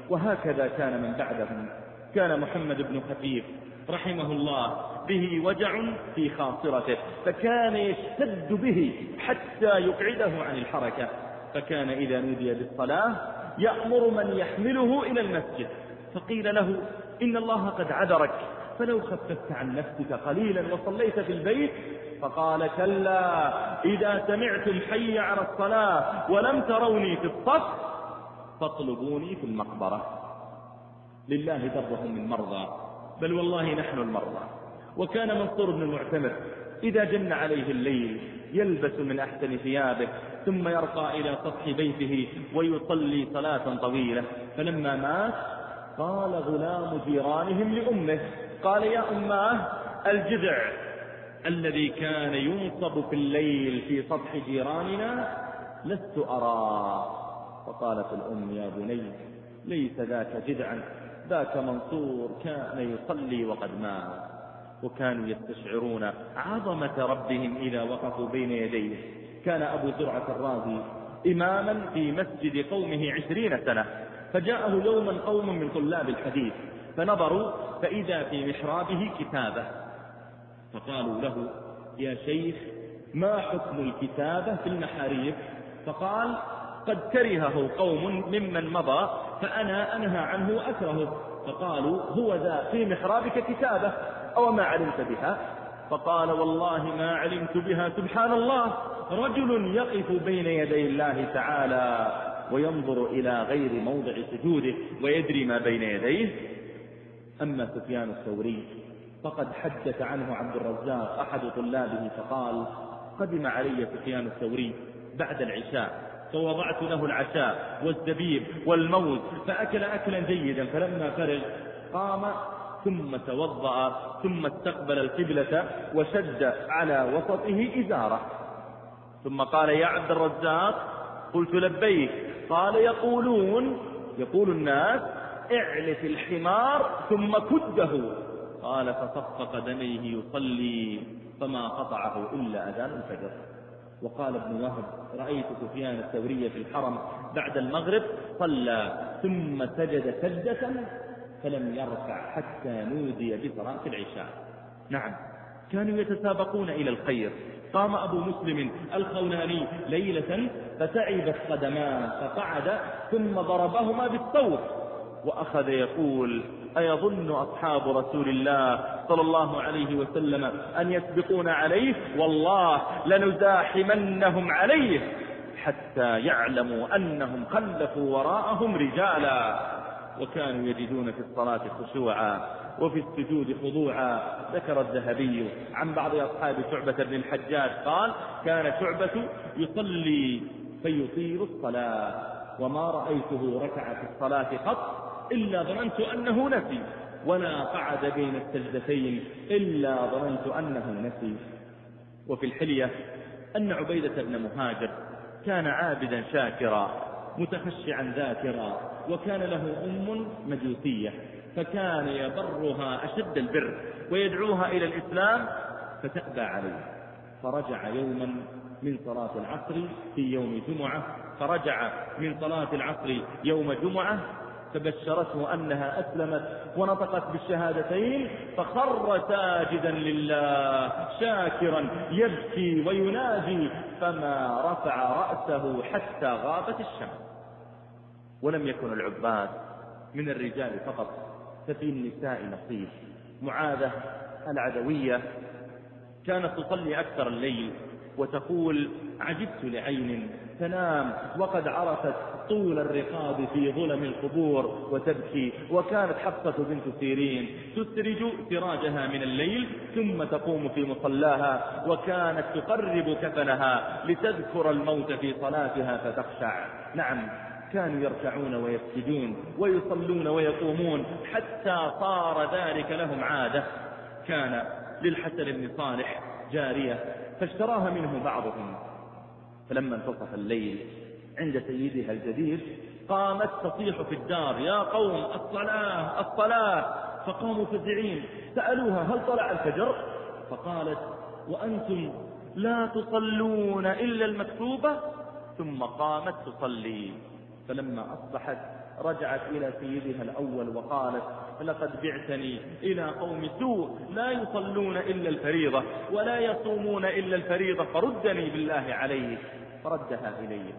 [SPEAKER 1] وهكذا كان من بعدهم. كان محمد بن خفيف رحمه الله به وجع في خاصرته فكان يشتد به حتى يقعده عن الحركة. فكان إذا نودي بالصلاة يأمر من يحمله إلى المسجد. فقيل له إن الله قد عذرك فلو خففت عن نفسك قليلا وصليت في البيت فقال كلا إذا سمعتم حي على الصلاة ولم تروني في الصف فاطلبوني في المقبرة. لله درهم من مرضى بل والله نحن المرضى. وكان منصور بن المعتمر إذا جن عليه الليل يلبس من أحسن ثيابه ثم يرقى إلى سطح بيته ويصلي صلاة طويلة. فلما مات قال غلام جيرانهم لأمه قال يا أماه الجذع الذي كان ينصب في الليل في سطح جيراننا لست أراه فقالت الأم يا بني ليس ذاك جذعا ذاك منصور كان يصلي وقد مات. وكانوا يستشعرون عظمة ربهم إذا وقفوا بين يديه. كان أبو زرعة الرازي إماما في مسجد قومه عشرين سنة فجاءه يوما قوم من طلاب الحديث فنظروا فإذا في محرابه كتابة. فقالوا له يا شيخ ما حكم الكتابة في المحاريب؟ فقال قد كرهه قوم ممن مضى فأنا أنهى عنه وأكرهه فقالوا هو ذا في محرابك كتابة. أو ما علمت بها. فقال والله ما علمت بها سبحان الله رجل يقف بين يدي الله تعالى وينظر إلى غير موضع سجوده ويدري ما بين يديه. أما سفيان الثوري فقد حدث عنه عبد الرزاق أحد طلابه فقال قدم علي سفيان الثوري بعد العشاء فوضعت له العشاء والزبيب والموز فأكل أكلا جيدا فلما فرغ قام ثم توضأ ثم استقبل القبلة وشد على وسطه إزارة. ثم قال يا عبد الرزاق قلت لبيك. قال يقولون يقول الناس اعلف الحمار ثم كده. قال فصف قدميه يصلي فما قطعه إلا أذان الفجر. وقال ابن وهب رأيت سفيان الثوري في الحرم بعد المغرب صلى ثم سجد سجدة فلم يركع حتى نودي بصلاة العشاء. نعم. كانوا يتسابقون إلى الخير. قام أبو مسلم الخولاني ليلة فتعبت قدماه فقعد ثم ضربهما بالصوت. وأخذ يقول أيظن أصحاب رسول الله صلى الله عليه وسلم أن يسبقون عليه؟ والله لنزاحمنهم عليه حتى يعلموا أنهم خلفوا وراءهم رجالا. وكانوا يجدون في الصلاة خشوعا وفي السجود خضوعا. ذكر الذهبي عن بعض أصحاب شعبة بن الحجاج قال كان شعبة يصلي فيطيل الصلاة وما رأيته ركع في الصلاة قط إلا ظننت أنه نسي ولا قعد بين السجدتين إلا ظننت أنه نسي. وفي الحلية أن عبيدة بن مهاجر كان عابدا شاكرا متخشعا ذاكرا وكان له أم مجوسية فكان يبرها أشد البر ويدعوها إلى الإسلام فتأبى عليه. فرجع يوما من صلاة العصر في يوم جمعة فرجع من صلاة العصر يوم جمعة فبشرته أنها أسلمت ونطقت بالشهادتين فخر ساجدا لله شاكرا يبكي ويناجي فما رفع رأسه حتى غابت الشمس. ولم يكن العباد من الرجال فقط ففي النساء نصيب. معاذة العدوية كانت تصلي أكثر الليل وتقول عجبت لعين تنام وقد عرفت طول الرقاب في ظلم القبور وتبكي وكانت حفصة بنت سيرين تسرج سراجها من الليل ثم تقوم في مصلاها وكانت تقرب كفنها لتذكر الموت في صلاتها فتخشع. نعم كانوا يركعون ويسجدون ويصلون ويقومون حتى صار ذلك لهم عادة. كان للحسن بن صالح جارية فاشتراها منه بعضهم. فلما انتصف الليل عند سيدها الجديد قامت تصيح في الدار يا قوم الصلاة الصلاة. فقاموا فزعين سألوها هل طلع الفجر؟ فقالت وأنتم لا تصلون إلا المكتوبة. ثم قامت تصلي. فلما أصبحت رجعت إلى سيدها الأول وقالت لقد بعتني إلى قوم سوء لا يصلون إلا الفريضة ولا يصومون إلا الفريضة فردني بالله عليك. فردها إليه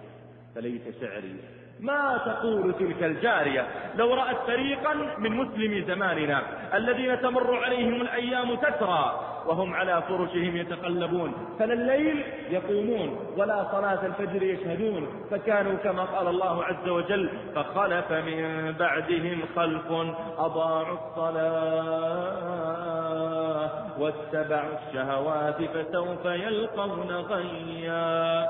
[SPEAKER 1] فليت شعري ما تقول تلك الجارية؟ لو رأت فريقا من مسلمي زماننا الذين تمر عليهم الأيام تترى وهم على فرشهم يتقلبون فلا الليل يقومون ولا صلاة الفجر يشهدون فكانوا كما قال الله عز وجل فخلف من بعدهم خلف أضاعوا الصلاة واتبعوا الشهوات فسوف يلقون غيا.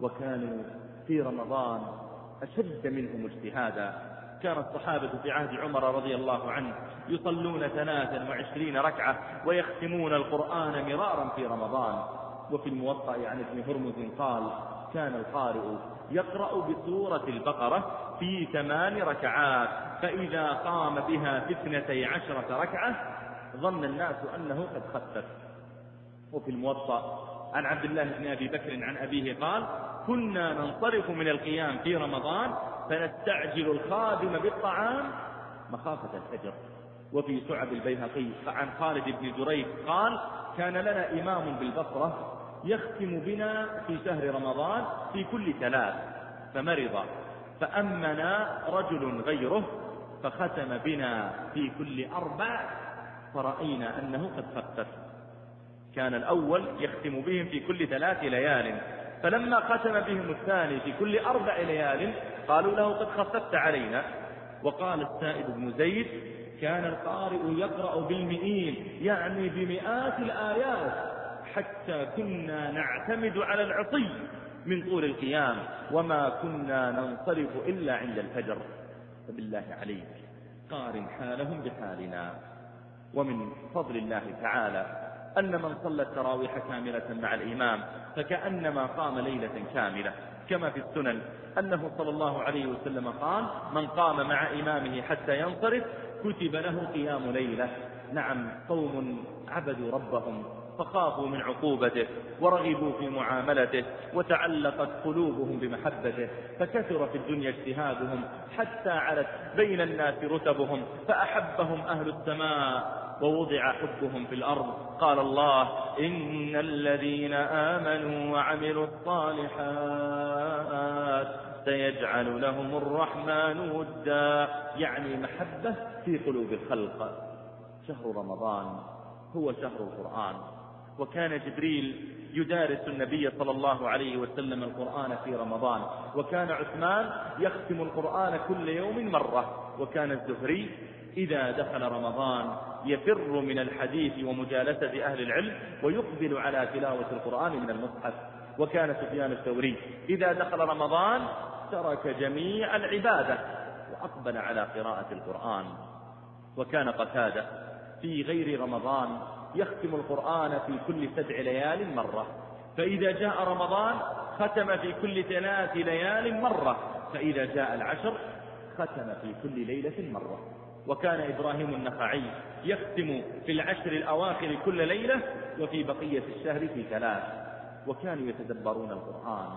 [SPEAKER 1] وكانوا في رمضان أشد منهم اجتهادا. كان الصحابة في عهد عمر رضي الله عنه يصلون ثلاثا وعشرين ركعة ويختمون القرآن مرارا في رمضان. وفي الموطأ عن ابن هرمز قال كان القارئ يقرأ بسورة البقرة في ثمان ركعات فإذا قام بها في اثنتي عشرة ركعة ظن الناس أنه قد خفف. وفي الموطأ عن عبد الله بن أبي بكر عن أبيه قال كنا ننصرف من القيام في رمضان فنستعجل الخادم بالطعام. مخافة الفجر وفي شعب البيهقي عن خالد بن جريج قال كان لنا إمام بالبصرة يختم بنا في شهر رمضان في كل ثلاث فمرض. فأمنا رجل غيره فختم بنا في كل أربع فرأينا أنه قد خفف. كان الأول يختم بهم في كل ثلاث ليال. فلما ختم بهم الثاني في كل أربع ليال قالوا له قد خففت علينا. وقال السائد بن زيد كان القارئ يقرأ بالمئين يعني بمئات الآيات حتى كنا نعتمد على العصي من طول القيام وما كنا ننصرف إلا عند الفجر. فبالله عليك قارن حالهم بحالنا. ومن فضل الله تعالى أن من صلى التراويح كاملة مع الإمام فكأنما قام ليلة كاملة. كما في السنن أنه صلى الله عليه وسلم قال من قام مع إمامه حتى ينصرف كتب له قيام ليلة. نعم قوم عبدوا ربهم فخافوا من عقوبته ورغبوا في معاملته وتعلقت قلوبهم بمحبته فكثر في الدنيا اجتهادهم حتى علت بين الناس رتبهم فأحبهم أهل السماء. ووضع حبهم في الأرض. قال الله إن الذين آمنوا وعملوا الصالحات سيجعل لهم الرحمن ودا. يعني محبة في قلوب الخلق. شهر رمضان هو شهر القرآن. وكان جبريل يدارس النبي صلى الله عليه وسلم القرآن في رمضان. وكان عثمان يختم القرآن كل يوم مرة. وكان الزهري إذا دخل رمضان يفر من الحديث ومجالسة أهل العلم ويقبل على تلاوة القرآن من المصحف. وكان سفيان الثوري إذا دخل رمضان ترك جميع العبادة وأقبل على قراءة القرآن. وكان قتادة في غير رمضان يختم القرآن في كل سبع ليال مرة. فإذا جاء رمضان ختم في كل ثلاث ليال مرة. فإذا جاء العشر ختم في كل ليلة مرة. وكان إبراهيم النخعي يختم في العشر الأواخر كل ليلة وفي بقية الشهر في ثلاث. وكانوا يتدبرون القرآن.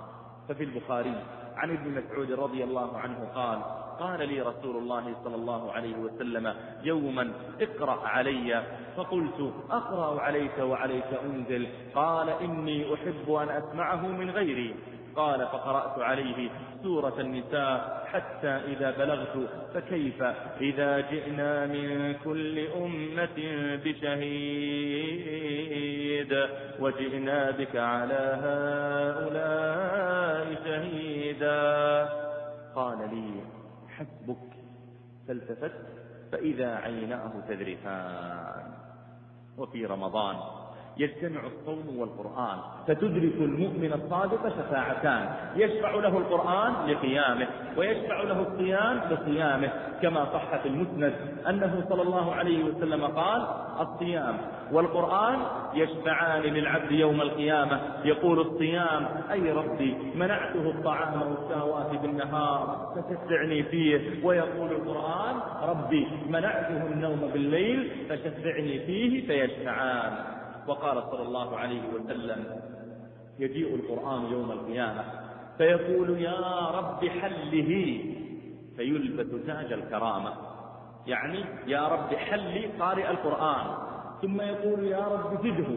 [SPEAKER 1] ففي البخاري عن ابن مسعود رضي الله عنه قال قال لي رسول الله صلى الله عليه وسلم يوما اقرأ علي. فقلت أقرأ عليك وعليك أنزل. قال إني أحب أن أسمعه من غيري. قال فقرأت عليه سورة النساء حتى إذا بلغت فكيف؟ إذا جئنا من كل أمة بشهيد وجئنا بك على هؤلاء شهيدا. قال لي حسبك. فالتفت فإذا عيناه تذرفان. وفي رمضان يجتمع الصوم والقرآن. فتدرك المؤمن الصادق شفاعتان. يشفع له القرآن لقيامه ويشفع له الصيام لصيامه كما صح في المسند أنه صلى الله عليه وسلم قال الصيام والقرآن يشفعان للعبد يوم القيامة. يقول الصيام أي ربي منعته الطعام والشهوات بالنهار فتشفعني فيه. ويقول القرآن ربي منعته النوم بالليل فشفعني فيه فيشفعان. وقال صلى الله عليه وسلم يجيء القرآن يوم القيامة فيقول يا رب حله فيلبس تاج الكرامة. يعني يا رب حلي قارئ القرآن. ثم يقول يا رب زده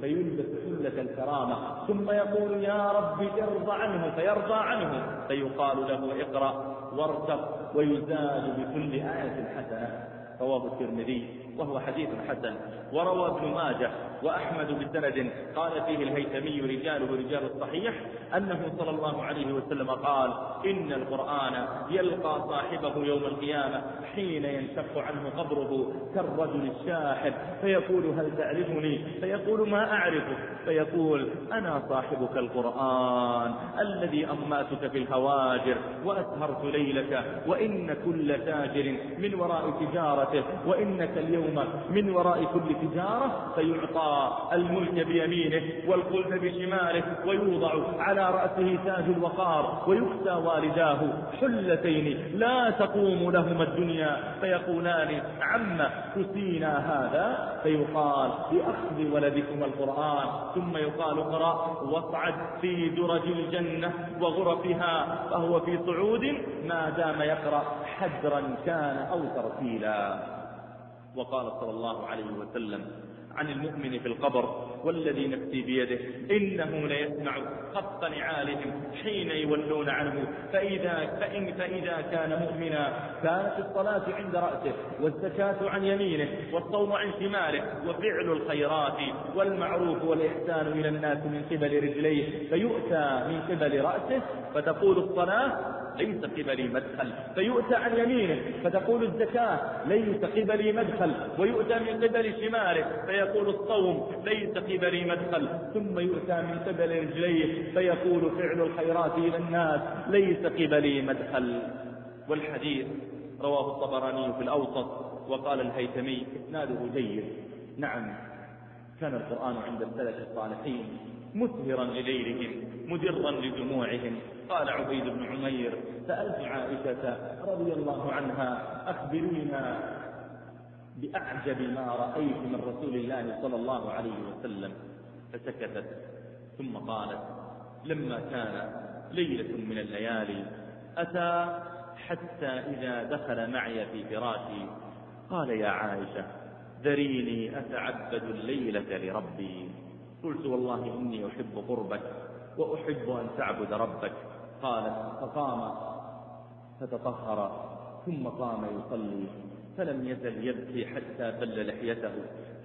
[SPEAKER 1] فيلبس حلة الكرامة. ثم يقول يا رب ارضى عنه فيرضى عنه. فيقال له اقرأ وارتق ويزاد بكل آية حسنة. رواه الترمذي. وهو حديث حسن. وروى ابن ماجه وأحمد بسند قال فيه الهيثمي رجاله رجال الصحيح أنه صلى الله عليه وسلم قال إن القرآن يلقى صاحبه يوم القيامة حين ينشق عنه قبره كالرجل الشاحب فيقول هل تعرفني؟ فيقول ما أعرفك؟ فيقول أنا صاحبك القرآن الذي أماتك في الهواجر وأسهرت ليلك وإن كل تاجر من وراء تجارته وإنك اليوم من وراء كل تجارة فيعطى الملك بيمينه والخلد بشماله ويوضع على رأسه تاج الوقار ويكسى والداه حلتين لا تقوم لهما الدنيا فيقولان عم كسينا هذا فيقال بأخذ ولدكم القرآن ثم يقال اقرأ واصعد في درج الجنة وغرفها فهو في صعود ما دام يقرأ حجرا كان أو ترتيلا وقال صلى الله عليه وسلم عن المؤمن في القبر والذي نفسي بيده إنه ليسمع خط نعالهم حين يولون عنه فإذا, فإن فإذا كان مؤمنا كانت الصلاة عند رأسه والزكاة عن يمينه والصوم عن شماله وفعل الخيرات والمعروف والإحسان إلى الناس من قبل رجليه فيؤتى من قبل رأسه فتقول الصلاة ليس قبلي مدخل. فيؤتى عن يمينه فتقول الزكاة ليس قبلي مدخل. ويؤتى من قبل شماله فيقول الصوم ليس قبلي مدخل. ثم يؤتى من قبل رجليه فيقول فعل الخيرات إلى الناس ليس قبلي مدخل. والحديث رواه الطبراني في الأوسط وقال الهيثمي إسناده جيد. نعم كان القرآن عند السلف الصالحين. مسهرا لليلهم مدرا لدموعهم قال عبيد بن عمير سألت عائشة رضي الله عنها أخبرينا بأعجب ما رأيت من رسول الله صلى الله عليه وسلم. فسكتت ثم قالت لما كان ليلة من الليالي أتى حتى إذا دخل معي في فراشي. قال يا عائشة ذريني أتعبد الليلة لربي. قلت والله إني أحب قربك وأحب أن تعبد ربك. قالت فقام فتطهر ثم قام يصلي فلم يزل يبكي حتى بل لحيته.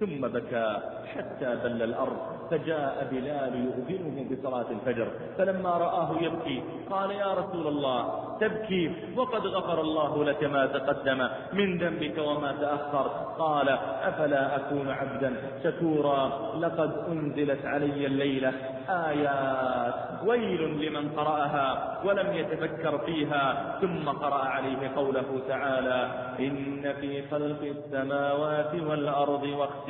[SPEAKER 1] ثم بكى حتى بل الأرض فجاء بلال يؤذنه بصلاة الفجر فلما رآه يبكي قال يا رسول الله تبكي وقد غفر الله لك ما تقدم من ذنبك وما تأخر. قال أفلا أكون عبدا؟ شكورا لقد أنزلت علي الليلة آيات ويل لمن قرأها ولم يتفكر فيها ثم قرأ عليه قوله تعالى إن في خلق السماوات والأرض واختلاف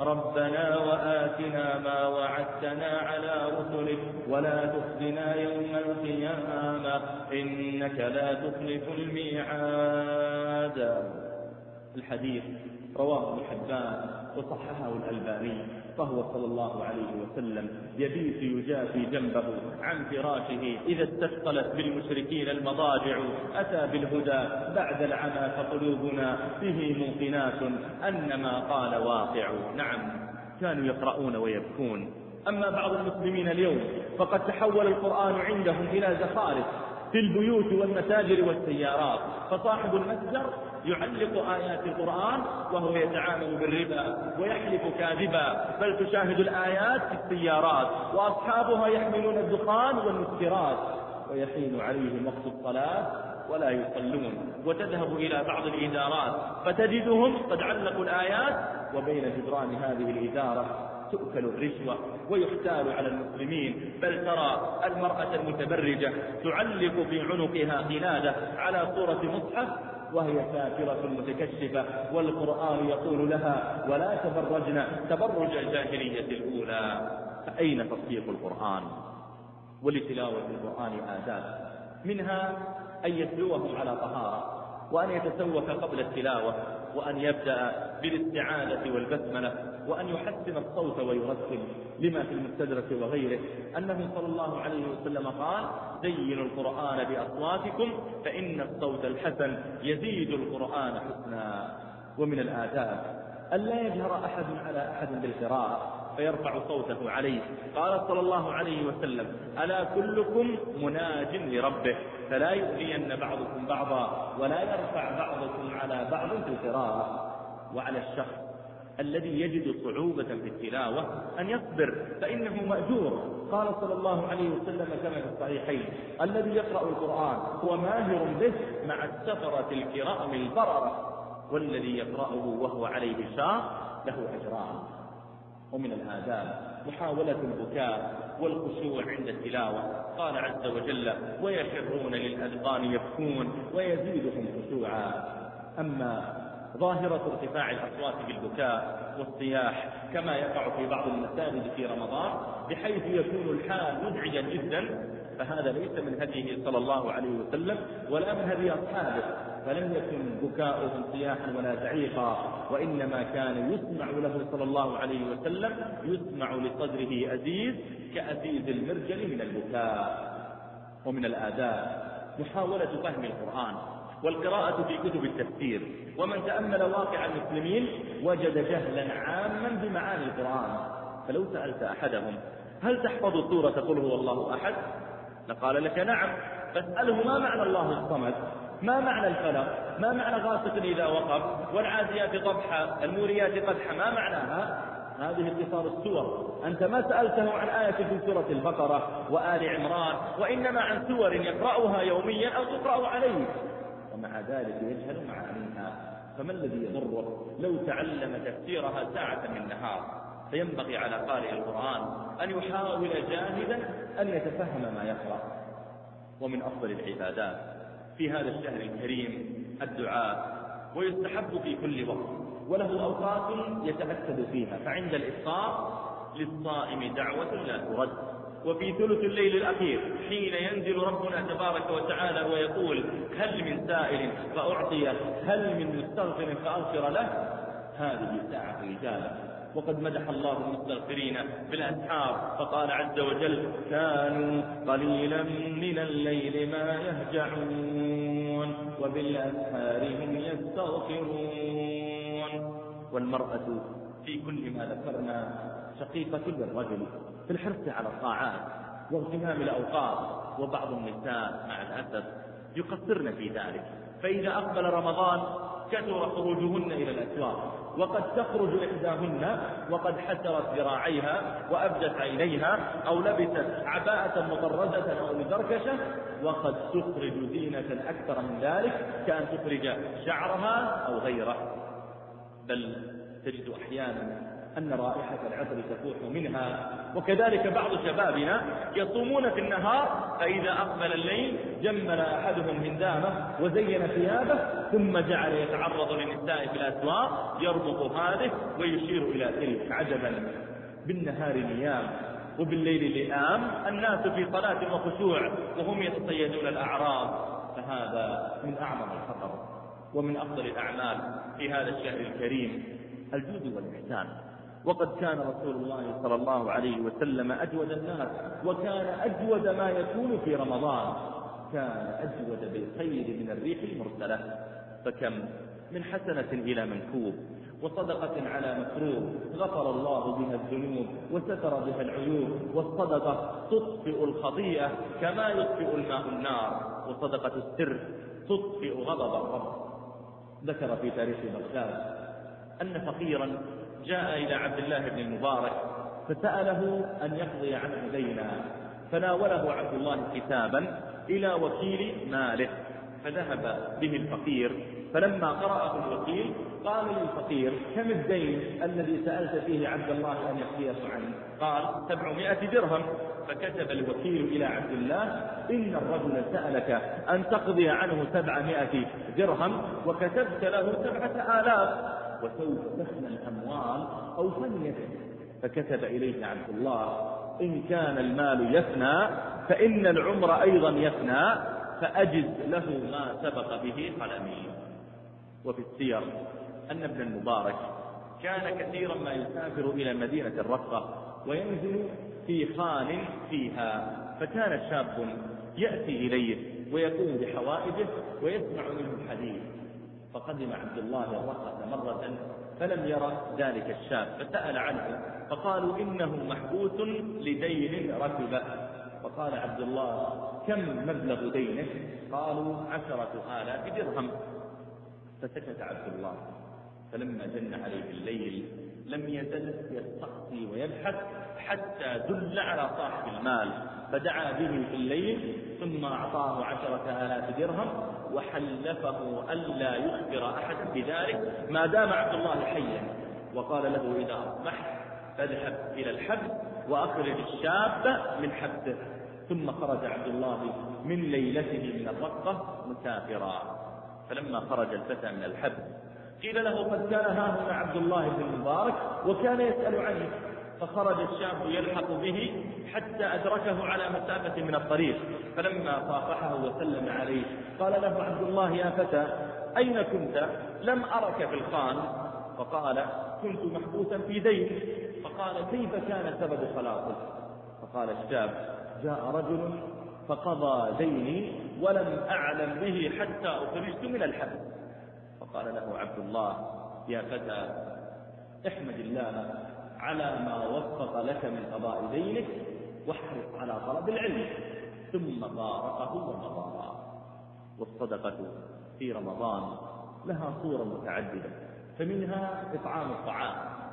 [SPEAKER 1] ربنا وآتنا ما وعدتنا على رسلك ولا تخزنا يوم القيامة إنك لا تخلف الميعاد. الحديث رواه ابن حبان وصححه الألباني. فهو صلى الله عليه وسلم يبيت يجافي جنبه عن فراشه إذا استثقلت بالمشركين المضاجع أتى بالهدى بعد العمى فقلوبنا به موقنات أن ما قال واقع. نعم كانوا يقرؤون ويبكون. أما بعض المسلمين اليوم فقد تحول القرآن عندهم إلى زخارف في البيوت والمتاجر والسيارات فصاحب المتجر يعلق آيات القرآن وهو يتعامل بالربا ويحلف كاذبا. بل تشاهد الآيات في السيارات وأصحابها يحملون الدخان والمسكرات. ويحين عليهم وقت الصلاة ولا يصلون. وتذهب إلى بعض الإدارات. فتجدهم قد علقوا الآيات وبين جدران هذه الإدارة. تؤكل الرشوة ويحتال على المسلمين بل ترى المرأة المتبرجة تعلق في عنقها قلادة على صورة مصحف وهي كافرة متكشفة والقرآن يقول لها ولا تبرجن تبرج الجاهلية الأولى فأين تصديق القرآن؟ ولتلاوة القرآن آداب. منها أن يتلوه على طهارة وأن يتسوق قبل التلاوة وأن يبدأ بالاستعاذة والبسملة. وأن يحسن الصوت ويرتل لما في المستدرك وغيره. أنه صلى الله عليه وسلم قال زينوا القرآن بأصواتكم فإن الصوت الحسن يزيد القرآن حسنا. ومن الآداب أن لا يجهر أحد على أحد بالقراءة فيرفع صوته عليه. قال صلى الله عليه وسلم ألا كلكم مناج لربه فلا يؤذين بعضكم بعضا ولا يرفع بعضكم على بعض في القراءة. وعلى الشخص الذي يجد صعوبة في التلاوة أن يصبر فإنه مأجور. قال صلى الله عليه وسلم كما في الصحيحين الذي يقرأ القرآن هو ماهر به مع السفرة الكرام البررة والذي يقرأه وهو عليه شاق له أجران. ومن الآداب محاولة البكاء والخشوع عند التلاوة. قال عز وجل ويخرون للأذقان يبكون ويزيدهم خشوعا. أما ظاهرة ارتفاع الأصوات بالبكاء والصياح كما يقع في بعض المساجد في رمضان بحيث يكون الحال مزعجا جدا فهذا ليس من هديه صلى الله عليه وسلم ولا من هدي أصحابه فلم يكن بكاؤهم صياحا ولا زعيقا وإنما كان يسمع له صلى الله عليه وسلم يسمع لصدره أزيز كأزيز المرجل من البكاء ومن الآداب. محاولة فهم القرآن والقراءة في كتب التفسير. ومن تأمل واقع المسلمين وجد جهلا عاما بمعاني القرآن. فلو سألت أحدهم هل تحفظ سورة قل هو الله أحد؟ لقال لك نعم. فاسأله ما معنى الله الصمد؟ ما معنى الفلق؟ ما معنى غاسق إذا وقف؟ والعاديات ضبحا الموريات قدحا ما معناها؟ هذه اختصار السور. أنت ما سألته عن آية في سورة البقرة وآل عمران وإنما عن سور يقرأها يوميا أو تقرأ عليه. ومع ذلك يجهل معانيها فما الذي يضره لو تعلم تفسيرها ساعة من نهار؟ فينبغي على قارئ القرآن أن يحاول جاهدا أن يتفهم ما يقرأ. ومن أفضل العبادات في هذا الشهر الكريم الدعاء ويستحب في كل وقت وله أوقات يتأكد فيها فعند الإفطار للصائم دعوة لا ترد. وفي ثلث الليل الأخير حين ينزل ربنا تبارك وتعالى ويقول هل من سائل فأعطيه هل من مستغفر فأغفر له؟ هذه ساعة إجابة وقد مدح الله المستغفرين بالأسحار فقال عز وجل كانوا قليلا من الليل ما يهجعون وبالأسحار هم يستغفرون. والمرأة في كل ما ذكرنا شقيقة للرجل في الحرص على الطاعات واغتنام الأوقات وبعض النساء مع الأسف يقصرن في ذلك. فإذا أقبل رمضان كثر خروجهن إلى الأسواق وقد تخرج إحداهن وقد حسرت ذراعيها وأبدت عينيها أو لبست عباءة مطرزة أو مزركشة وقد تخرج زينة أكثر من ذلك كأن تخرج شعرها أو غيره. بل تجد أحيانا أن رائحة العطر تفوح منها. وكذلك بعض شبابنا يصومون في النهار فإذا أقبل الليل جمل أحدهم هندامه وزين ثيابه ثم جعل يتعرض للنساء في الأسواق يربط هذه ويشير إلى تلك عجبا. بالنهار نيام وبالليل لئام الناس في صلاة وخشوع وهم يتصيدون الأعراض. فهذا من أعظم الخطر ومن أفضل الأعمال في هذا الشهر الكريم الجود والإحسان. وقد كان رسول الله صلى الله عليه وسلم أجود الناس وكان أجود ما يكون في رمضان. كان أجود بالخير من الريح المرسلة. فكم؟ من حسنة إلى منكوب وصدقة على مكروه غفر الله بها الذنوب وستر بها العيوب والصدقة تطفئ الخطيئة كما يطفئ الماء النار. وصدقة السر تطفئ غضب الرب. ذكر في تاريخ بغداد أن فقيرا جاء إلى عبد الله بن المبارك فسأله أن يقضي عنه دينا فناوله عبد الله كتابا إلى وكيل ماله فذهب به الفقير فلما قرأه الوكيل قال للفقير كم الدين الذي سألت فيه عبد الله أن يقضيه عنه؟ قال سبعمائة درهم. فكتب الوكيل إلى عبد الله إن الرجل سألك أن تقضي عنه سبعمائة درهم وكتبت له سبعة آلاف. وسوف تفنى الأموال أو فنيت فكتب إليه عبد الله إن كان المال يفنى فإن العمر أيضا يفنى فأجز له ما سبق به قلمي وفي السير أن ابن المبارك كان كثيرا ما يسافر إلى مدينة الرقة وينزل في خان فيها فكان شاب يأتي إليه ويقوم بحوائجه ويسمع منه الحديث فقدم عبد الله الرقة مرة فلم يرى ذلك الشاب فسأل عنه فقالوا إنه محبوس لدين ركبة. فقال عبد الله كم مبلغ دينك؟ قالوا عشرة آلاف درهم. فسكت عبد الله. فلما جن عليه الليل لم يزل يستقصي ويبحث حتى دل على صاحب المال فدعا به في الليل ثم أعطاه عشرة آلاف درهم وحلفه ألا يخبر أحدا بذلك ما دام عبد الله حيا. وقال له إذا أصبحت فاذهب إلى الحبس وأخرج الشاب من حبسه ثم خرج عبد الله من ليلته من الرقة مسافرا. فلما خرج الفتى من الحبس قيل له قد كان ها هنا عبد الله بن المبارك وكان يسأل عنه. فخرج الشاب يلحق به حتى أدركه على مسافة من الطريق فلما صافحه وسلم عليه قال له عبد الله يا فتى أين كنت؟ لم أرك في الخان. فقال كنت محبوسا في دين فقال كيف كان سبب خلاصك؟ فقال الشاب جاء رجل فقضى ديني ولم أعلم به حتى أخرجت من الحبس. فقال له عبد الله يا فتى احمد الله على ما وفق لك من قضاء دينك واحرص على طلب العلم. ثم باركه ومضى والصدقة في رمضان لها صورة متعددة فمنها إطعام الطعام.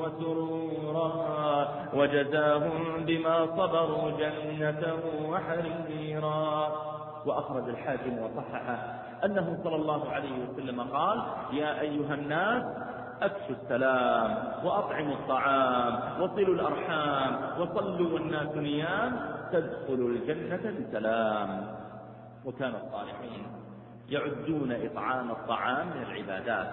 [SPEAKER 1] وسرورا وجزاهم بما صبروا جنة وحريرا. وأخرج الحاكم وصححه أنه صلى الله عليه وسلم قال يا أيها الناس أكشوا السلام وأطعموا الطعام وصلوا الأرحام وصلوا والناس نيام تدخلوا الجنة بسلام. وكان الصالحين يعدون إطعام الطعام من العبادات.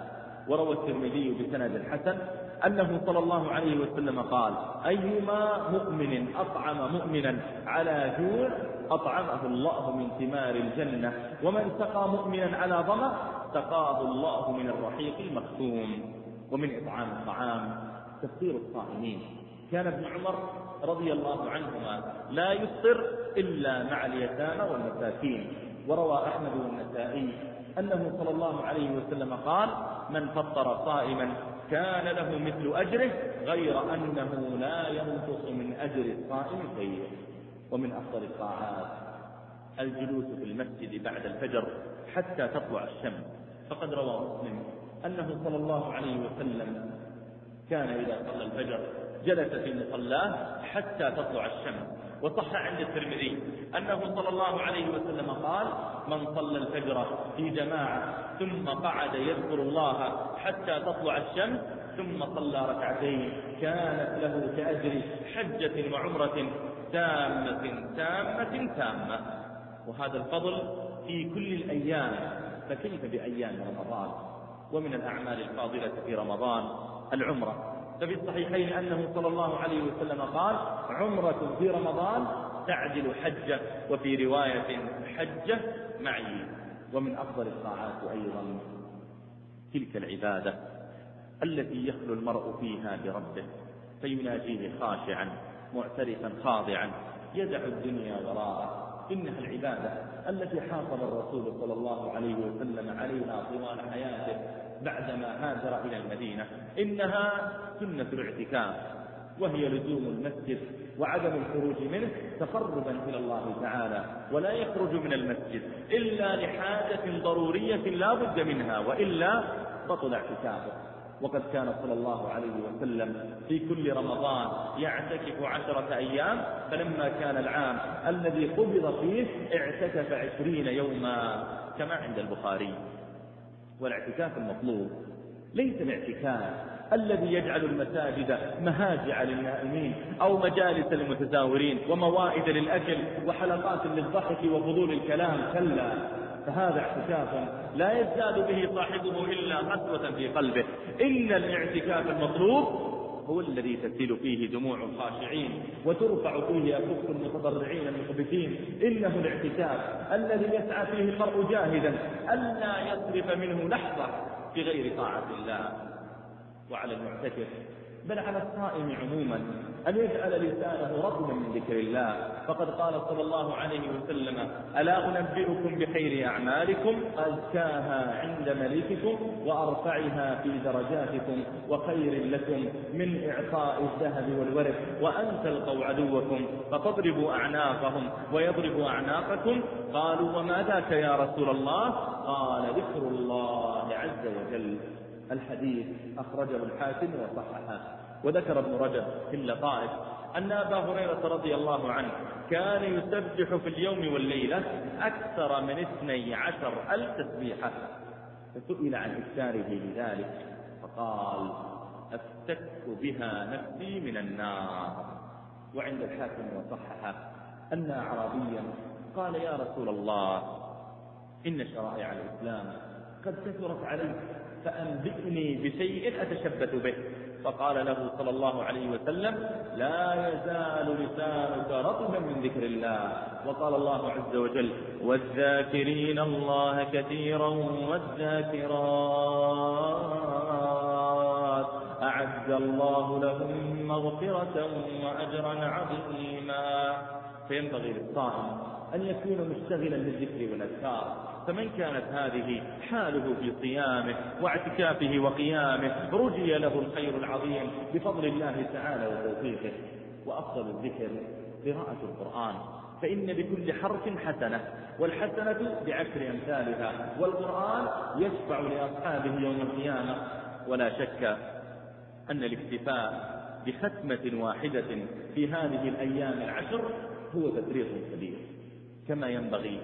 [SPEAKER 1] وروى الترمذي بسند حسن أنه صلى الله عليه وسلم قال أيما مؤمن أطعم مؤمنا على جوع أطعمه الله من ثمار الجنة. ومن سقى مؤمنا على ظمأ سقاه الله من الرحيق المختوم. ومن إطعام الطعام تفطير الصائمين. كان ابن عمر رضي الله عنهما لا يفطر إلا مع اليتامى والمساكين. وروى أحمد والنسائي أنه صلى الله عليه وسلم قال من فطر صائما كان له مثل أجره غير أنه لا ينقص من أجر الصائم شيء ومن أفضل الطاعات. الجلوس في المسجد بعد الفجر حتى تطلع الشمس. فقد روى مسلم أنه صلى الله عليه وسلم كان إذا صلى الفجر جلس في مصلاه حتى تطلع الشمس. وصح عند الترمذي أنه صلى الله عليه وسلم قال من صلى الفجر في جماعة ثم قعد يذكر الله حتى تطلع الشمس ثم صلى ركعتين كانت له كأجر حجة وعمرة تامة تامة تامة. وهذا الفضل في كل الأيام فكيف بأيام رمضان؟ ومن الأعمال الفاضلة في رمضان العمرة. ففي الصحيحين أنه صلى الله عليه وسلم قال عمرة في رمضان تعدل حجة وفي رواية حجة معي. ومن أفضل الطاعات أيضا تلك العبادة التي يخلو المرء فيها بربه فيناجيه خاشعا معترفا خاضعا يدع الدنيا وراءه إنها العبادة التي حافظ الرسول صلى الله عليه وسلم عليها طوال حياته بعدما هاجر إلى المدينة. إنها سنة الاعتكاف وهي لزوم المسجد وعدم الخروج منه تقربا إلى الله تعالى ولا يخرج من المسجد إلا لحاجة ضرورية لا بد منها وإلا بطل اعتكافه. وقد كان صلى الله عليه وسلم في كل رمضان يعتكف عشرة أيام فلما كان العام الذي قبض فيه اعتكف عشرين يوما كما عند البخاري. والاعتكاف المطلوب ليس الاعتكاف الذي يجعل المساجد مهاجع للنائمين أو مجالس للمتزاورين وموائد للأكل وحلقات للضحك وفضول الكلام كلا. فهذا اعتكاف لا يزداد به صاحبه إلا قسوة في قلبه. إن الاعتكاف المطلوب هو الذي تسيل فيه دموع الخاشعين وترفع فيه أكف المتضرعين المخبتين. إنه الاعتكاف الذي يسعى فيه المرء جاهدا ألا يصرف منه لحظة في غير طاعة الله. وعلى المعتكف بل على الصائم عموما أن يجعل لسانه رطبا من ذكر الله. فقد قال صلى الله عليه وسلم ألا أنبئكم بخير أعمالكم أزكاها عند مليككم وأرفعها في درجاتكم وخير لكم من إعطاء الذهب والورق وأن تلقوا عدوكم فتضربوا أعناقهم ويضربوا أعناقكم. قالوا وما ذاك يا رسول الله؟ قال ذكر الله عز وجل. الحديث أخرجه الحاكم وصححه. وذكر ابن رجب في اللطائف أن أبا هريرة رضي الله عنه كان يسبح في اليوم والليلة أكثر من اثني عشر ألف تسبيحة. فسئل عن إكثاره لذلك فقال أفتك بها نفسي من النار. وعند الحاكم وصححه أن أعرابيا قال يا رسول الله إن شرائع الإسلام قد كثرت عليك. فأنبئني بشيء أتشبث به. فقال له صلى الله عليه وسلم لا يزال لسانك رطبا من ذكر الله. وقال الله عز وجل والذاكرين الله كثيرا والذاكرات أعز الله لهم مغفرة وأجرا عظيما. فينبغي للصائم أن يكون مشتغلا بالذكر والأذكار. فمن كانت هذه حاله في صيامه واعتكافه وقيامه رجي له الخير العظيم بفضل الله تعالى وتوفيقه. وأفضل الذكر قراءة القرآن. فإن بكل حرف حسنة والحسنة بعشر أمثالها. والقرآن يشفع لأصحابه يوم القيامة. ولا شك أن الاكتفاء بختمة واحدة في هذه الأيام العشر هو تفريط كبير. كما ينبغي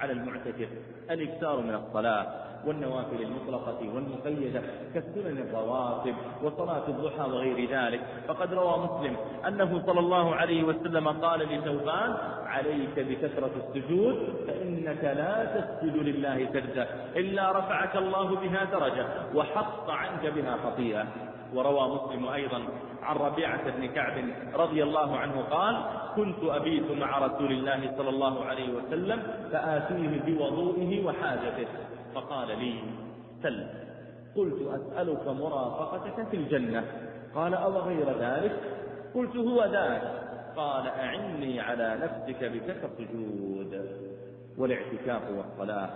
[SPEAKER 1] على المعتكف. الإكثار من الصلاة والنوافل المطلقة والمقيدة كالسنن الرواتب وصلاة الضحى وغير ذلك. فقد روى مسلم أنه صلى الله عليه وسلم قال لثوبان عليك بكثرة السجود فإنك لا تسجد لله سجدة إلا رفعك الله بها درجة وحط عنك بها خطيئة. وروى مسلم أيضا عن ربيعة بن كعب رضي الله عنه قال كنت أبيت مع رسول الله صلى الله عليه وسلم فآتيه بوضوئه وحاجته. فقال لي سل. قلت أسألك مرافقتك في الجنة. قال أو غير ذلك؟ قلت هو ذاك. قال أعني على نفسك بكثر السجود والاعتكاف والصلاة.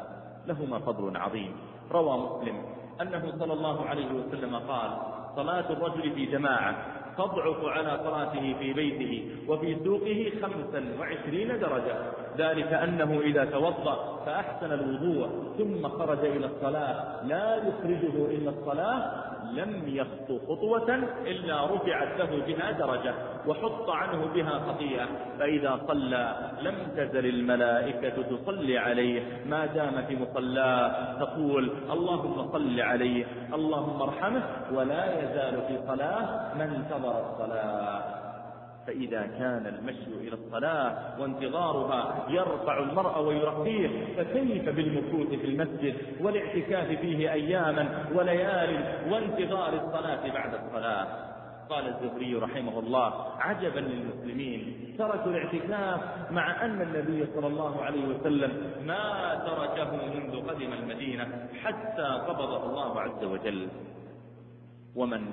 [SPEAKER 1] لهما فضل عظيم. روى مسلم أنه صلى الله عليه وسلم قال صلاة الرجل في جماعة تضعف على صلاته في بيته وفي سوقه خمسا وعشرين درجة. ذلك أنه إذا توضأ فأحسن الوضوء ثم خرج إلى الصلاة. لا يخرجه إلا الصلاة لم يخطو خطوة إلا رفعت له بها درجة وحط عنه بها خطيئة. فإذا صلى لم تزل الملائكة تصلي عليه. ما دام في مصلاه تقول اللهم صل عليه اللهم ارحمه ولا يزال في صلاة من انتظر الصلاة. فإذا كان المشي إلى الصلاة وانتظارها يرفع المرء ويرقيه فكيف بالمكوث في المسجد والاعتكاف فيه أياما وليال وانتظار الصلاة بعد الصلاة؟ قال الزهري رحمه الله عجبا للمسلمين تركوا الاعتكاف مع أن النبي صلى الله عليه وسلم ما تركه منذ قدم المدينة حتى قبضه الله عز وجل. ومن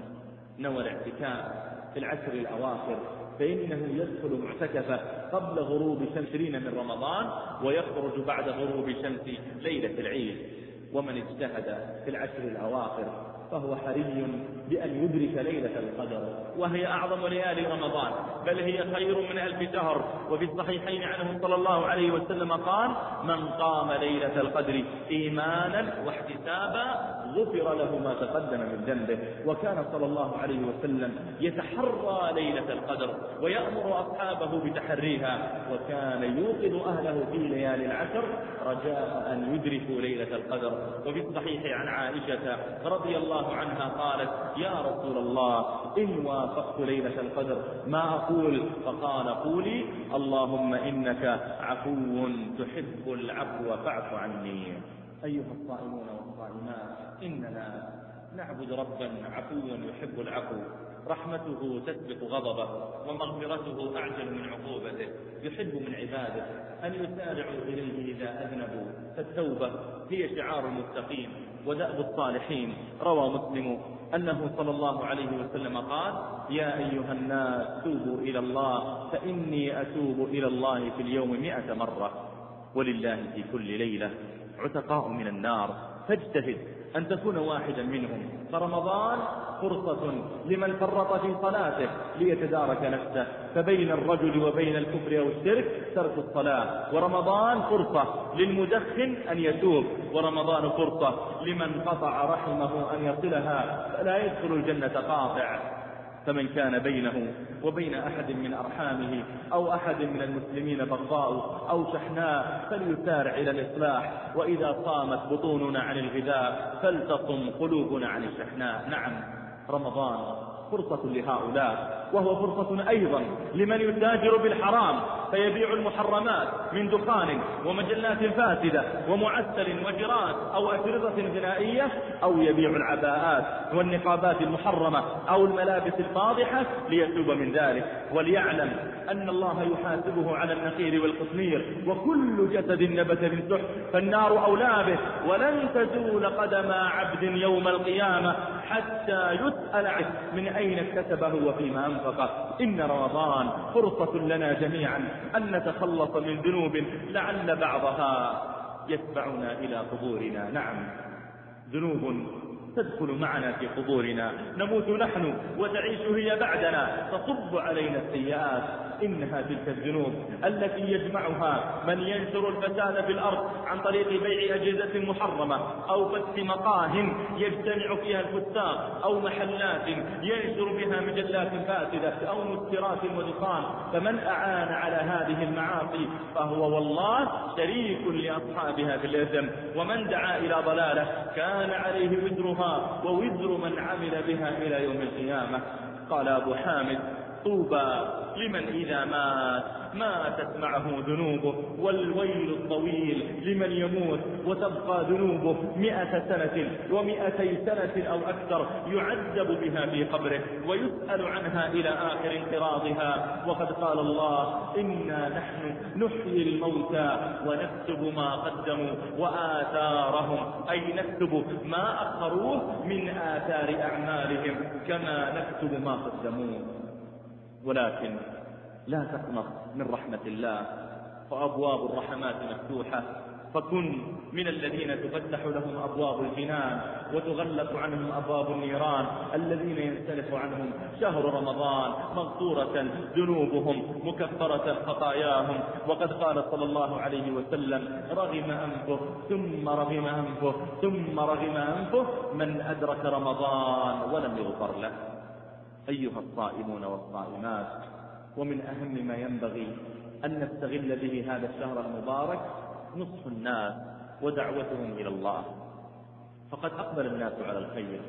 [SPEAKER 1] نوى الاعتكاف في العشر الأواخر فإنه يدخل معتكفا قبل غروب شمس من رمضان ويخرج بعد غروب شمس ليلة العيد. ومن اجتهد في العشر الأواخر فهو حري بأن يدرك ليلة القدر وهي أعظم ليالي رمضان. بل هي خير من ألف شهر. وفي الصحيحين عنه صلى الله عليه وسلم قال من قام ليلة القدر إيمانا واحتسابا غفر له ما تقدم من ذنبه. وكان صلى الله عليه وسلم يتحرى ليلة القدر ويأمر أصحابه بتحريها. وكان يوقظ أهله في ليالي العشر رجاء أن يدركوا ليلة القدر. وفي الصحيح عن عائشة رضي الله عنها قالت يا رسول الله إن وافقت ليلة القدر ما أقول؟ فقال قولي اللهم إنك عفو تحب العفو فاعف عني. أيها الصائمون والصائمات. إننا نعبد ربا عفوا يحب العفو رحمته تسبق غضبه ومغفرته أعجل من عقوبته. يحب من عباده أن يسارعوا إليه إذا أذنبوا. فالتوبة هي شعار المتقين ودأب الصالحين. روى مسلم أنه صلى الله عليه وسلم قال يا أيها الناس توبوا إلى الله فإني أتوب إلى الله في اليوم مئة مرة. ولله في كل ليلة عتقاء من النار. فاجتهد أن تكون واحدا منهم. فرمضان فرصة لمن فرط في صلاته ليتدارك نفسه. فبين الرجل وبين الكفر أو الشرك ترك الصلاة. ورمضان فرصة للمدخن أن يتوب. ورمضان فرصة لمن قطع رحمه أن يصلها. فلا يدخل الجنة قاطع. فمن كان بينه وبين أحد من أرحامه أو أحد من المسلمين بغضاء أو شحناء فليسارع إلى الإصلاح وإذا صامت بطوننا عن الغذاء فلتصم قلوبنا عن الشحناء. نعم رمضان. فرصة لهؤلاء وهو فرصة أيضا لمن يتاجر بالحرام فيبيع المحرمات من دخان ومجلات فاسدة ومعسل وجرات أو أشرطة غنائية أو يبيع العباءات والنقابات المحرمة أو الملابس الفاضحة ليتوب من ذلك. وليعلم أن الله يحاسبه على النخيل والقطمير وكل جسد نبت من سحت فالنار أولى به. ولن تزول قدم عبد يوم القيامة حتى يسأل عنه. من أين اكتسبه وفيما أنفقه؟ إن رمضان فرصة لنا جميعا أن نتخلص من ذنوب لعل بعضها يتبعنا إلى قبورنا. نعم ذنوب تدخل معنا في قبورنا. نموت نحن وتعيش هي بعدنا. تصب علينا السيئات. إنها تلك الذنوب التي يجمعها من ينشر الفساد في الأرض عن طريق بيع أجهزة محرمة أو فتح مقاه يجتمع فيها الفساق أو محلات ينشر بها مجلات فاسدة أو مسكرات ودخان فمن أعان على هذه المعاصي فهو والله شريك لأصحابها في الإثم ومن دعا إلى ضلالة كان عليه وزرها ووزر من عمل بها إلى يوم القيامة. قال أبو حامد طوبى. لمن إذا مات؟ ماتت معه ذنوبه. والويل الطويل لمن يموت؟ وتبقى ذنوبه مئة سنة ومئتي سنة أو أكثر يعذب بها في قبره ويسأل عنها إلى آخر انقراضها. وقد قال الله إنا نحن نحيي الموتى ونكتب ما قدموا وآثارهم. أي نكتب ما أخروه من آثار أعمالهم كما نكتب ما قدموه. ولكن لا تقنط من رحمة الله. فأبواب الرحمات مفتوحة. فكن من الذين تفتح لهم أبواب الجنان وتغلق عنهم أبواب النيران. الذين ينسلخ عنهم شهر رمضان مغفورة ذنوبهم مكفرة خطاياهم. وقد قال صلى الله عليه وسلم رغم أنفه ثم رغم أنفه ثم رغم أنفه من أدرك رمضان ولم يغفر له. أيها الصائمون والصائمات ومن أهم ما ينبغي أن نستغل به هذا الشهر المبارك نصح الناس ودعوتهم إلى الله. فقد أقبل الناس على الخير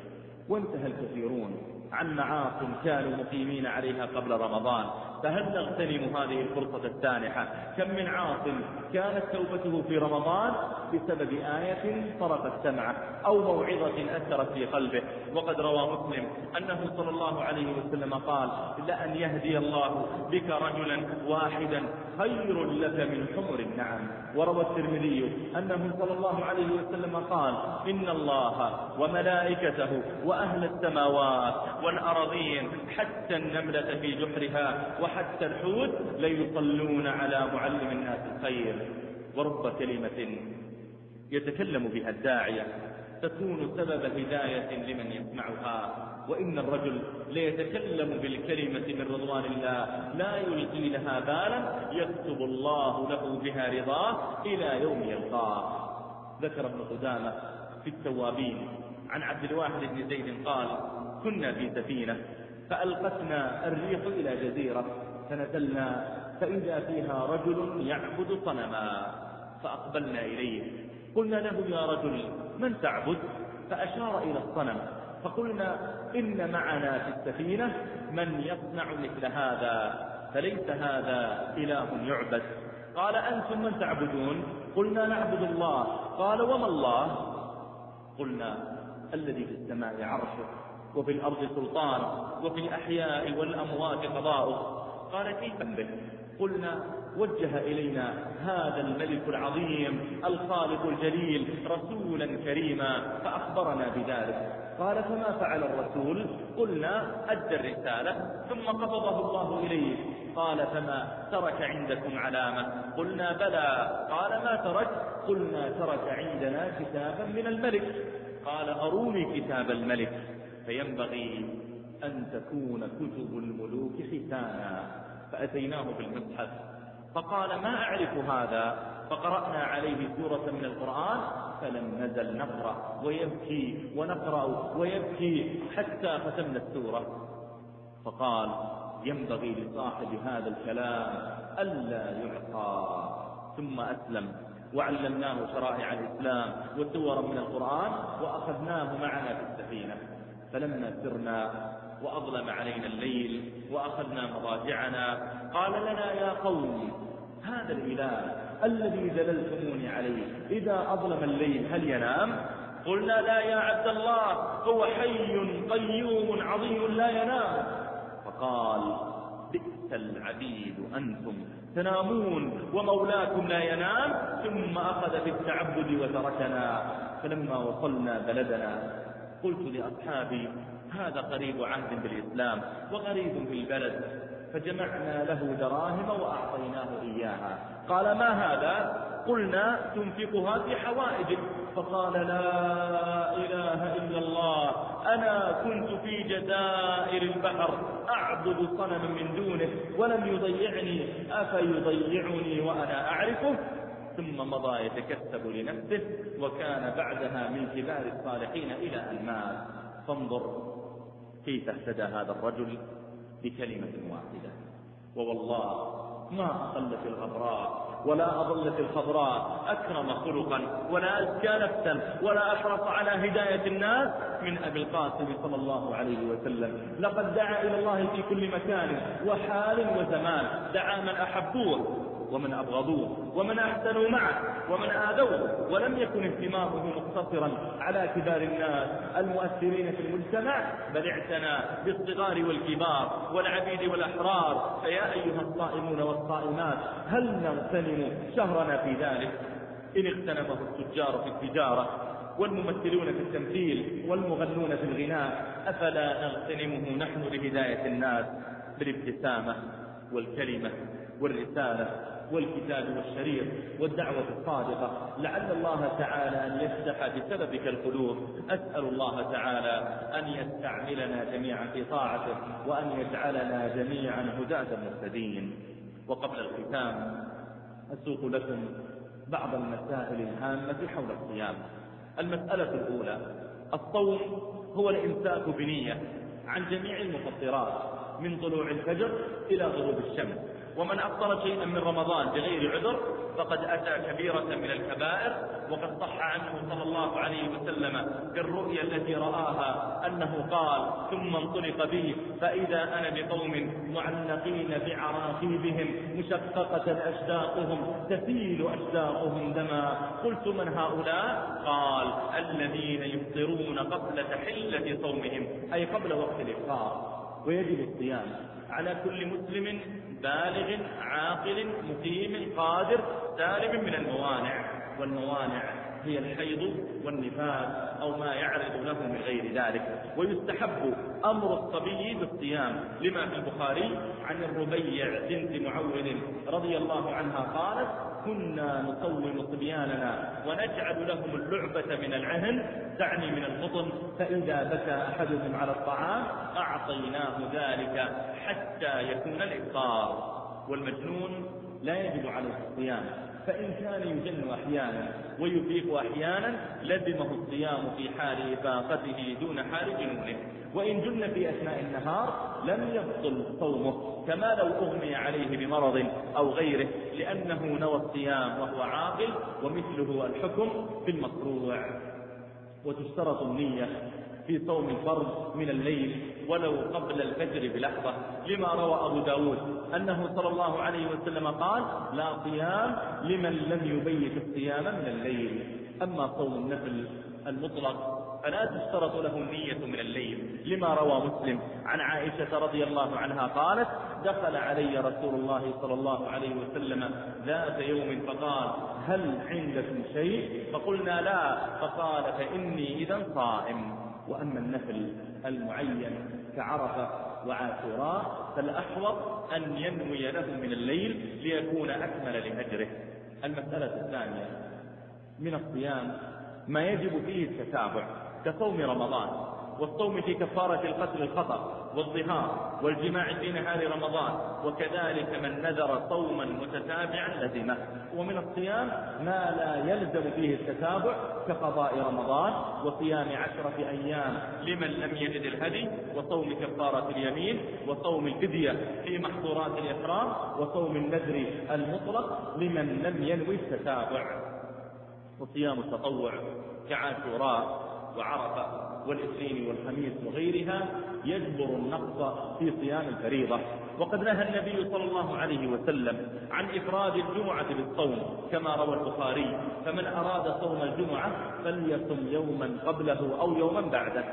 [SPEAKER 1] وانتهى الكثيرون عن معاص كانوا مقيمين عليها قبل رمضان. فهل نغتنم هذه الفرصة السانحة؟ كم من عاص كانت توبته في رمضان بسبب آية طرقت سمعه أو موعظة أثرت في قلبه. وقد روى مسلم أنه صلى الله عليه وسلم قال لأن يهدي الله بك رجلا واحدا خير لك من حمر النعم. وروى الترمذي أنه صلى الله عليه وسلم قال إن الله وملائكته وأهل السماوات والأرضين حتى النملة في جحرها وحتى الحوت ليصلون على معلم الناس الخير ورب كلمة يتكلم بها الداعية. تكون سبب هداية لمن يسمعها. وإن الرجل ليتكلم بالكلمة من رضوان الله لا يلقي لها بالا يكتب الله له بها رضاه إلى يوم يلقاه. ذكر ابن قدامة في التوابين. عن عبد الواحد بن زيد قال كنا في سفينة فألقتنا الريح إلى جزيرة فنزلنا فإذا فيها رجل يعبد صنما فأقبلنا إليه. قلنا له يا رجل من تعبد؟ فأشار إلى الصنم فقلنا إن معنا في السفينة من يصنع مثل هذا فليس هذا إله يعبد. قال أنتم من تعبدون؟ قلنا نعبد الله. قال وما الله؟ قلنا الذي في السماء عرشه. وفي الأرض سلطان وفي الأحياء والأموات قضاؤه قال كيف به قلنا وجه إلينا هذا الملك العظيم الخالق الجليل رسولا كريما فأخبرنا بذلك. قال فما فعل الرسول؟ قلنا أدى الرسالة ثم قبضه الله إليه. قال فما ترك عندكم علامة؟ قلنا بلى. قال ما ترك؟ قلنا ترك عندنا كتابا من الملك. قال أروني كتاب الملك. فينبغي أن تكون كتب الملوك ختانا. فأتيناه بالمصحف. فقال ما أعرف هذا؟ فقرأنا عليه سورة من القرآن فلم نزل نقرأ ويبكي ونقرأ ويبكي حتى ختمنا السورة. فقال ينبغي لصاحب هذا الكلام ألا يعطى. ثم أسلم. وعلمناه شرائع الإسلام وسورا من القرآن وأخذناه معنا في السفينة. فلما سرنا وأظلم علينا الليل وأخذنا مضاجعنا قال لنا يا قوم هذا الإله الذي دللتموني عليه إذا أظلم الليل هل ينام؟ قلنا لا يا عبد الله هو حي قيوم عظيم لا ينام. فقال بئس العبيد أنتم تنامون ومولاكم لا ينام ثم أخذ بالتعبد وتركنا فلما وصلنا بلدنا قلت لأصحابي هذا قريب عهد بالإسلام وغريب بالبلد فجمعنا له دراهم وأعطيناه إياها. قال ما هذا؟ قلنا تنفقها في حوائجك فقال لا إله إلا الله أنا كنت في جزائر البحر أعبد صنما من دونه ولم يضيعني أفيضيعني وأنا أعرفه؟ ثم مضى يتكسب لنفسه وكان بعدها من كبار الصالحين إلى أن مات فانظر كيف اهتدى هذا الرجل بكلمة واحدة. ووالله ما أقلت الغبراء ولا أظلت الخضراء. أكرم خلقا ولا أزكى نفسا ولا أحرص على هداية الناس. من أبي القاسم صلى الله عليه وسلم. لقد دعا إلى الله في كل مكان وحال وزمان. دعا من أحبوه. ومن أبغضوه ومن أحسنوا معه ومن آذوه ولم يكن اهتمامه مقتصرا على كبار الناس المؤثرين في المجتمع بل اعتنى بالصغار والكبار والعبيد والأحرار. فيا أيها الصائمون والصائمات هل نغتنم شهرنا في ذلك؟ إن اغتنمه التجار في التجارة والممثلون في التمثيل والمغنون في الغناء أفلا نغتنمه نحن لهداية الناس بالابتسامة والكلمة والرسالة والكتاب والشريط والدعوة الصادقة. لعل الله تعالى أن يفتح بسببك القلوب. أسأل الله تعالى أن يستعملنا جميعا في طاعته وأن يجعلنا جميعا هداة مهتدين. وقبل الختام أسوق لكم بعض المسائل الهامة حول الصيام. المسألة الأولى الصوم هو الإمساك بنية عن جميع المفطرات من طلوع الفجر إلى غروب الشمس. ومن أفطر شيئا من رمضان بغير عذر فقد أتى كبيرة من الكبائر وقد صح عنه صلى الله عليه وسلم بالرؤيا التي رآها أنه قال ثم انطلق بي فإذا أنا بقوم معلقين بعراقيبهم مشققة أشداقهم تسيل أشداقهم دما. قلت من هؤلاء؟ قال الذين يفطرون قبل تحلة صومهم. أي قبل وقت الإفطار ويجب الصيام. على كل مسلم بالغ عاقل مقيم قادر سالم من الموانع. والموانع هي الحيض والنفاس أو ما يعرض له من غير ذلك. ويستحب أمر الصبي بالصيام. لما في البخاري عن الربيع بنت معول رضي الله عنها قالت كنا نصوم صبياننا ونجعل لهم اللعبة من العهن تعني من الفطن فإذا بكى أحدهم على الطعام أعطيناه ذلك حتى يكون الإفطار والمجنون لا يجب عليه الصيام. فإن كان يجن أحيانا ويفيق أحيانا لزمه الصيام في حال إفاقته دون حال جنونه. وإن جن في أثناء النهار لم يبطل صومه كما لو أغمي عليه بمرض أو غيره لأنه نوى الصيام وهو عاقل ومثله الحكم في المقروع وتشترط النية في صوم الفرض من الليل ولو قبل الفجر بلحظة لما روى أبو داود أنه صلى الله عليه وسلم قال لا صيام لمن لم يبيت الصيام من الليل. أما صوم النفل المطلق فلا تشترط له النية من الليل لما روى مسلم عن عائشة رضي الله عنها قالت دخل علي رسول الله صلى الله عليه وسلم ذات يوم فقال هل عندكم شيء؟ فقلنا لا. فقال فإني إذا صائم. وأما النفل المعين كعرفة وعاشوراء فالأحوط أن ينوي له من الليل ليكون أكمل لأجره المسألة الثانية من الصيام ما يجب فيه التتابع كصوم رمضان والصوم في كفارة القتل الخطأ. والظهار والجماع في نهار رمضان وكذلك من نذر صوما متتابعا لزمه. ومن الصيام ما لا يلزم فيه التتابع كقضاء رمضان وصيام عشرة أيام لمن لم يجد الهدي وصوم كفارة اليمين وصوم الفدية في محظورات الإحرام وصوم النذر المطلق لمن لم ينوي التتابع. وصيام التطوع كعاشوراء وعرفة. والاثنين والخميس وغيرها يجبر النقص في صيام الفريضة. وقد نهى النبي صلى الله عليه وسلم عن إفراد الجمعة بالصوم كما روى البخاري فمن أراد صوم الجمعة فليصم يوما قبله أو يوما بعده.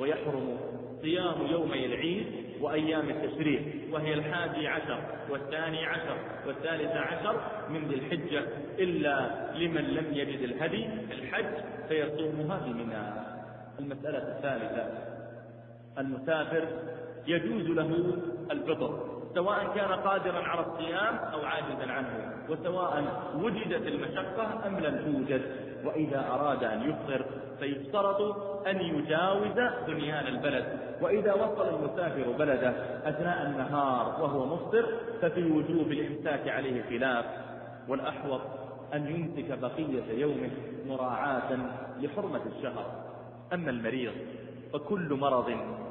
[SPEAKER 1] ويحرم صيام يومي العيد وأيام التشريق وهي الحادي عشر والثاني عشر والثالث عشر من ذي الحجة إلا لمن لم يجد الهدي الحج فيصومها بمنى. المسألة الثالثة. المسافر يجوز له الفطر سواء كان قادرا على الصيام أو عاجزا عنه وسواء وجدت المشقة أم لم توجد. وإذا أراد أن يفطر فيشترط أن يجاوز بنيان البلد. وإذا وصل المسافر بلده أثناء النهار وهو مفطر ففي وجوب الإمساك عليه خلاف. والأحوط أن يمسك بقية يومه مراعاة لحرمة الشهر. أما المريض فكل مرض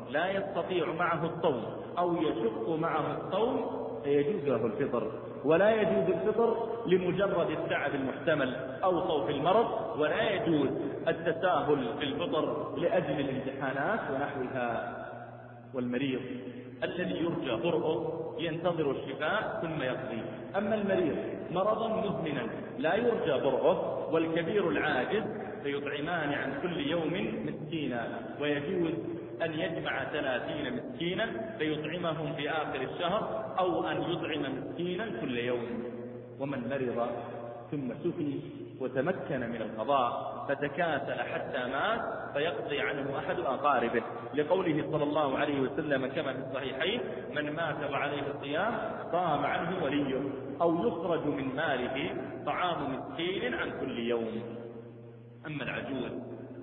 [SPEAKER 1] لا يستطيع معه الصوم أو يشق معه الصوم فيجوز له الفطر ولا يجوز الفطر لمجرد التعب المحتمل أو خوف المرض ولا يجوز التساهل في الفطر لأجل الامتحانات ونحوها. والمريض الذي يرجى برؤه ينتظر الشفاء ثم يقضي. أما المريض مرضا مزمنا لا يرجى برؤه والكبير العاجز فيطعمان عن كل يوم مسكينا ويجوز أن يجمع ثلاثين مسكينا فيطعمهم في آخر الشهر أو أن يطعم مسكينا كل يوم. ومن مرض ثم شفي وتمكن من القضاء فتكاسل حتى مات فيقضي عنه أحد أقاربه. لقوله صلى الله عليه وسلم كما في الصحيحين من مات وعليه الصيام صام عنه وليه أو يخرج من ماله طعام مسكين عن كل يوم. أما العجوز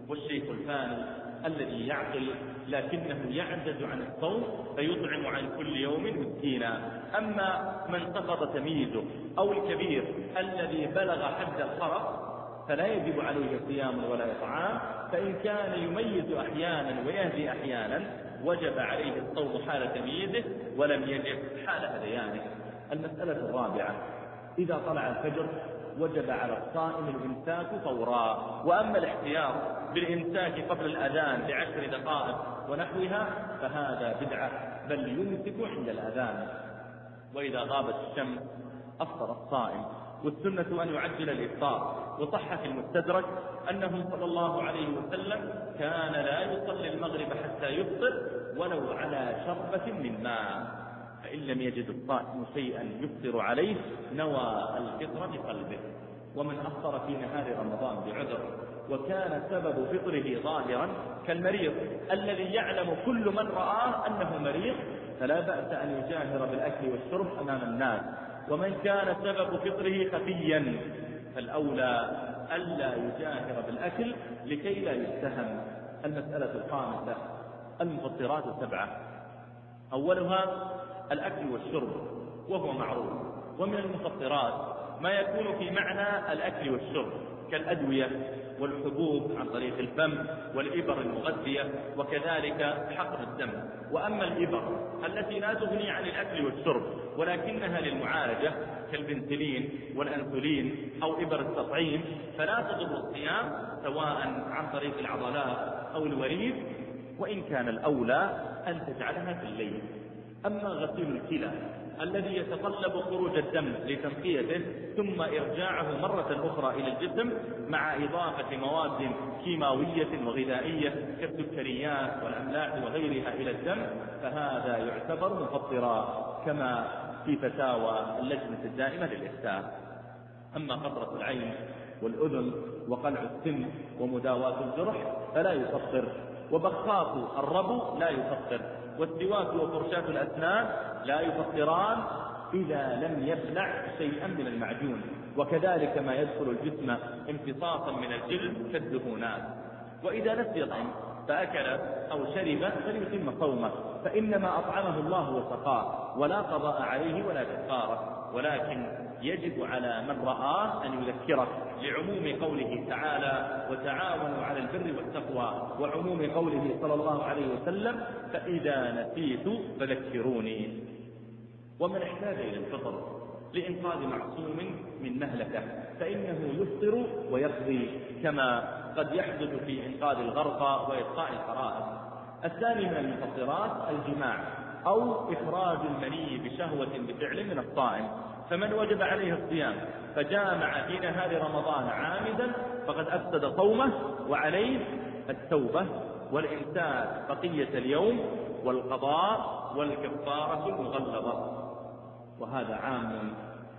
[SPEAKER 1] والشيخ الفاني الذي يعقل لكنه يعجز عن الصوم فيطعم عن كل يوم مسكينا. أما من سقط تمييزه أو الكبير الذي بلغ حد الخرق فلا يجب عليه صيام ولا إطعام فإن كان يميز أحيانا ويهدي أحيانا وجب عليه الصوم حال تمييزه ولم يجب حال هذيانه المسألة الرابعة إذا طلع الفجر وجب على الصائم الإمساك فورا. وأما الاحتياط بالإمساك قبل الأذان بعشر دقائق ونحوها فهذا بدعة بل يمسك عند الأذان. وإذا غابت الشمس أفطر الصائم. والسنة أن يعجل الإفطار. وصح في المستدرك أنه صلى الله عليه وسلم كان لا يصلي المغرب حتى يفطر ولو على شربة من ماء. فإن لم يجد الصائم شيئا يفطر عليه نوى الفطر بقلبه. ومن أفطر في نهار رمضان بعذر وكان سبب فطره ظاهرا كالمريض الذي يعلم كل من رآه أنه مريض فلا بأس أن يجاهر بالأكل والشرب أمام الناس. ومن كان سبب فطره خفيا فالأولى ألا يجاهر بالأكل لكي لا يتهم. المسألة الخامسة المفطرات السبعة. أولها الأكل والشرب وهو معروف. ومن المفطرات ما يكون في معنى الأكل والشرب كالأدوية والحبوب عن طريق الفم والإبر المغذية وكذلك حقن الدم. وأما الإبر التي لا تغني عن الأكل والشرب ولكنها للمعالجة كالبنسلين والأنسولين أو إبر التطعيم فلا تضر الصيام سواء عن طريق العضلات أو الوريد وإن كان الأولى أن تجعلها في الليل. أما غسيل الكلى الذي يتطلب خروج الدم لتنقيته ثم إرجاعه مرة أخرى إلى الجسم مع إضافة مواد كيماوية وغذائية كالسكريات والأملاح وغيرها إلى الدم فهذا يعتبر مفطرا كما في فتاوى اللجنة الدائمة للإفتاء. أما قطرة العين والأذن وقلع السن ومداواة الجرح فلا يفطر. وبخاخ الربو لا يفطر والسواك وفرشاة الأسنان لا يفطران إذا لم يبلع شيئا من المعجون وكذلك ما يدخل الجسم امتصاصا من الجلد كالدهونات وإذا نسي طعم فأكل أو شرب فليتم صومه فإنما أطعمه الله وسقاه ولا قضاء عليه ولا كفارة ولكن يجب على من رآه أن يذكره لعموم قوله تعالى وتعاونوا على البر والتقوى وعموم قوله صلى الله عليه وسلم فإذا نسيت فذكروني. ومن احتاج إلى الفطر لإنقاذ معصوم من مهلكة فإنه يفطر ويقضي كما قد يحدث في إنقاذ الغرقى وإبقاء الفرائض. الثاني من المفطرات الجماع أو إخراج المني بشهوة بفعل من الصائم. فمن وجب عليه الصيام فجامع في نهار رمضان عامدا فقد أفسد صومه وعليه التوبة والإمساك بقية اليوم والقضاء والكفارة المغلظة. وهذا عام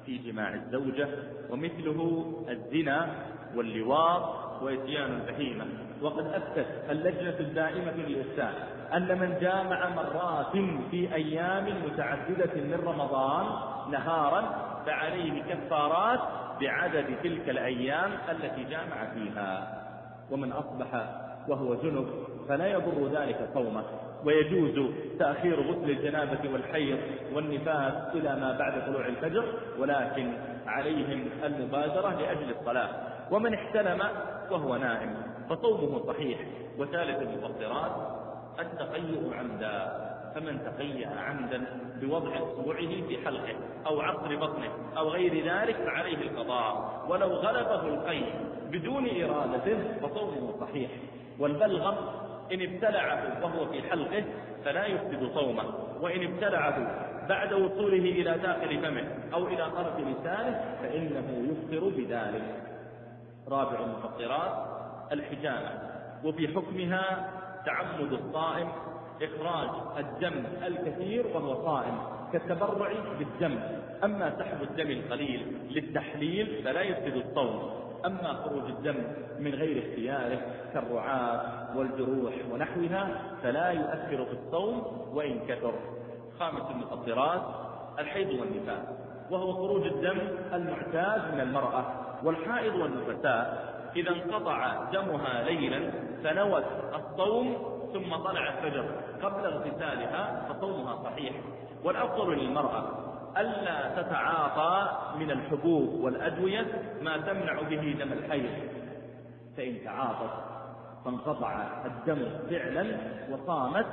[SPEAKER 1] في جماع الزوجة ومثله الزنا واللواط وإتيان البهيمة. وقد أفتت اللجنة الدائمة للإفتاء أن من جامع مرات في أيام متعددة من رمضان نهارا فعليه كفارات بعدد تلك الأيام التي جامع فيها. ومن أصبح وهو جنب فلا يضر ذلك صومه ويجوز تأخير غسل الجنابة والحيض والنفاس إلى ما بعد طلوع الفجر ولكن عليهم المبادرة لأجل الصلاة. ومن احتلم وهو نائم فصومه صحيح. وثالث المفطرات التقيؤ عمدا. فمن تقيأ عمدا بوضع اصبعه في حلقه أو عصر بطنه أو غير ذلك فعليه القضاء. ولو غلبه القيء بدون ارادته فصومه صحيح. والبلغم إن ابتلعه وهو في حلقه فلا يفسد صومه. وإن ابتلعه بعد وصوله إلى داخل فمه أو إلى طرف لسانه فإنه يفطر بذلك. رابع المفطرات الحجامة. وفي حكمها تعمد الصائم إخراج الدم الكثير وهو صائم كالتبرع بالدم. أما سحب الدم القليل للتحليل فلا يفسد الصوم. أما خروج الدم من غير اختياره كالرعاة والجروح ونحوها فلا يؤثر في الصوم وإن كثر. خامس المفطرات الحيض والنفاس وهو خروج الدم المعتاد من المرأة والحائض والنفساء. إذا انقطع دمها ليلا فنوت الصوم ثم طلع الفجر قبل اغتسالها فصومها صحيح. والأفضل للمرأة ألا تتعاطى من الحبوب والأدوية ما تمنع به دم الحيض فإن تعاطت فانقطع الدم فعلا وصامت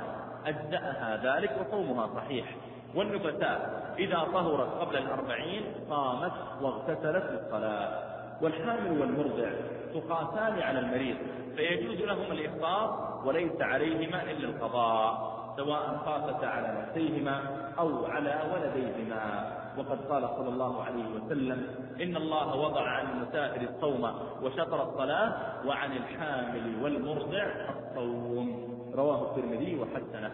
[SPEAKER 1] أجزأها ذلك وصومها صحيح. والنفساء إذا طهرت قبل الأربعين صامت واغتسلت للصلاة. والحامل والمرضع تقاسان على المريض فيجوز لهم الإفطار وليس عليهما إلا القضاء. سواء خافتا على نفسيهما أو على ولديهما. وقد قال صلى الله عليه وسلم إن الله وضع عن المسافر الصوم وشطر الصلاة وعن الحامل والمرضع الصوم. رواه الترمذي وحسنه.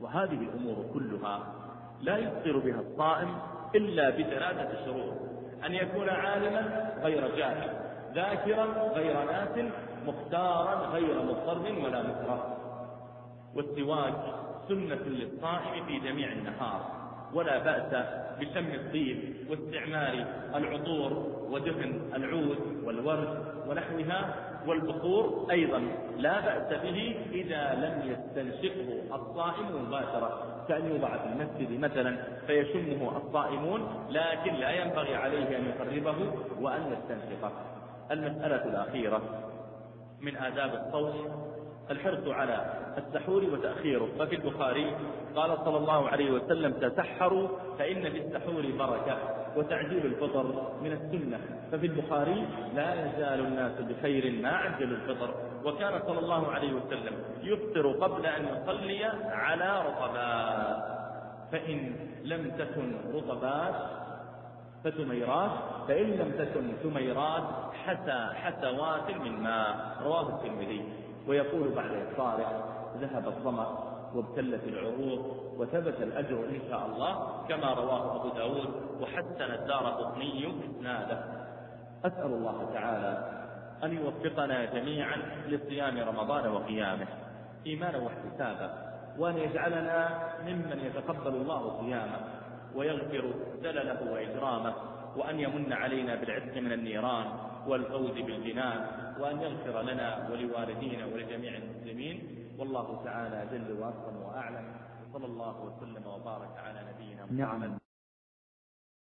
[SPEAKER 1] وهذه الأمور كلها لا يفطر بها الصائم إلا بثلاثة شروط أن يكون عالما غير جاهل ذاكرا غير ناس مختارا غير مضطر ولا مكره. والسواك سنة للصائم في جميع النهار ولا بأس بشم الطيب واستعمال العطور ودفن العود والورد ونحوها والبخور أيضا. لا بأس به إذا لم يستنشقه الصائم مباشرة. كأن يوضع في المسجد مثلا فيشمه الصائمون لكن لا ينبغي عليه أن يقربه وأن يستنشقه. المسألة الأخيرة من آداب الصوم الحرص على السحور وتأخيره. ففي البخاري قال صلى الله عليه وسلم تسحروا فإن في السحور بركة وتعجيل الفطر من السنة. ففي البخاري لا يزال الناس بخير ما عجلوا الفطر. وكان صلى الله عليه وسلم يفطر قبل أن يصلي على رطبات فإن لم تكن رطبات فتميرات فإن لم تكن تميرات حتى حسوات من ماء. رواه الترمذي. ويقول بعد إفطاره ذهب الظمأ وابتلت العروق وثبت الأجر إن شاء الله كما رواه أبو داود وحسن الدار قطني إسناده. أسأل الله تعالى أن يوفقنا جميعا لصيام رمضان وقيامه إيمانا واحتسابا وأن يجعلنا ممن يتقبل الله صيامه ويغفر زلله وإجرامه وأن يمن علينا بالعتق من النيران والفوز بالجنان وأن يغفر لنا ولوالدينا ولجميع المسلمين والله تعالى جل وأكرم وأعلم. وصلى الله وسلم وبارك على نبينا محمد. نعم.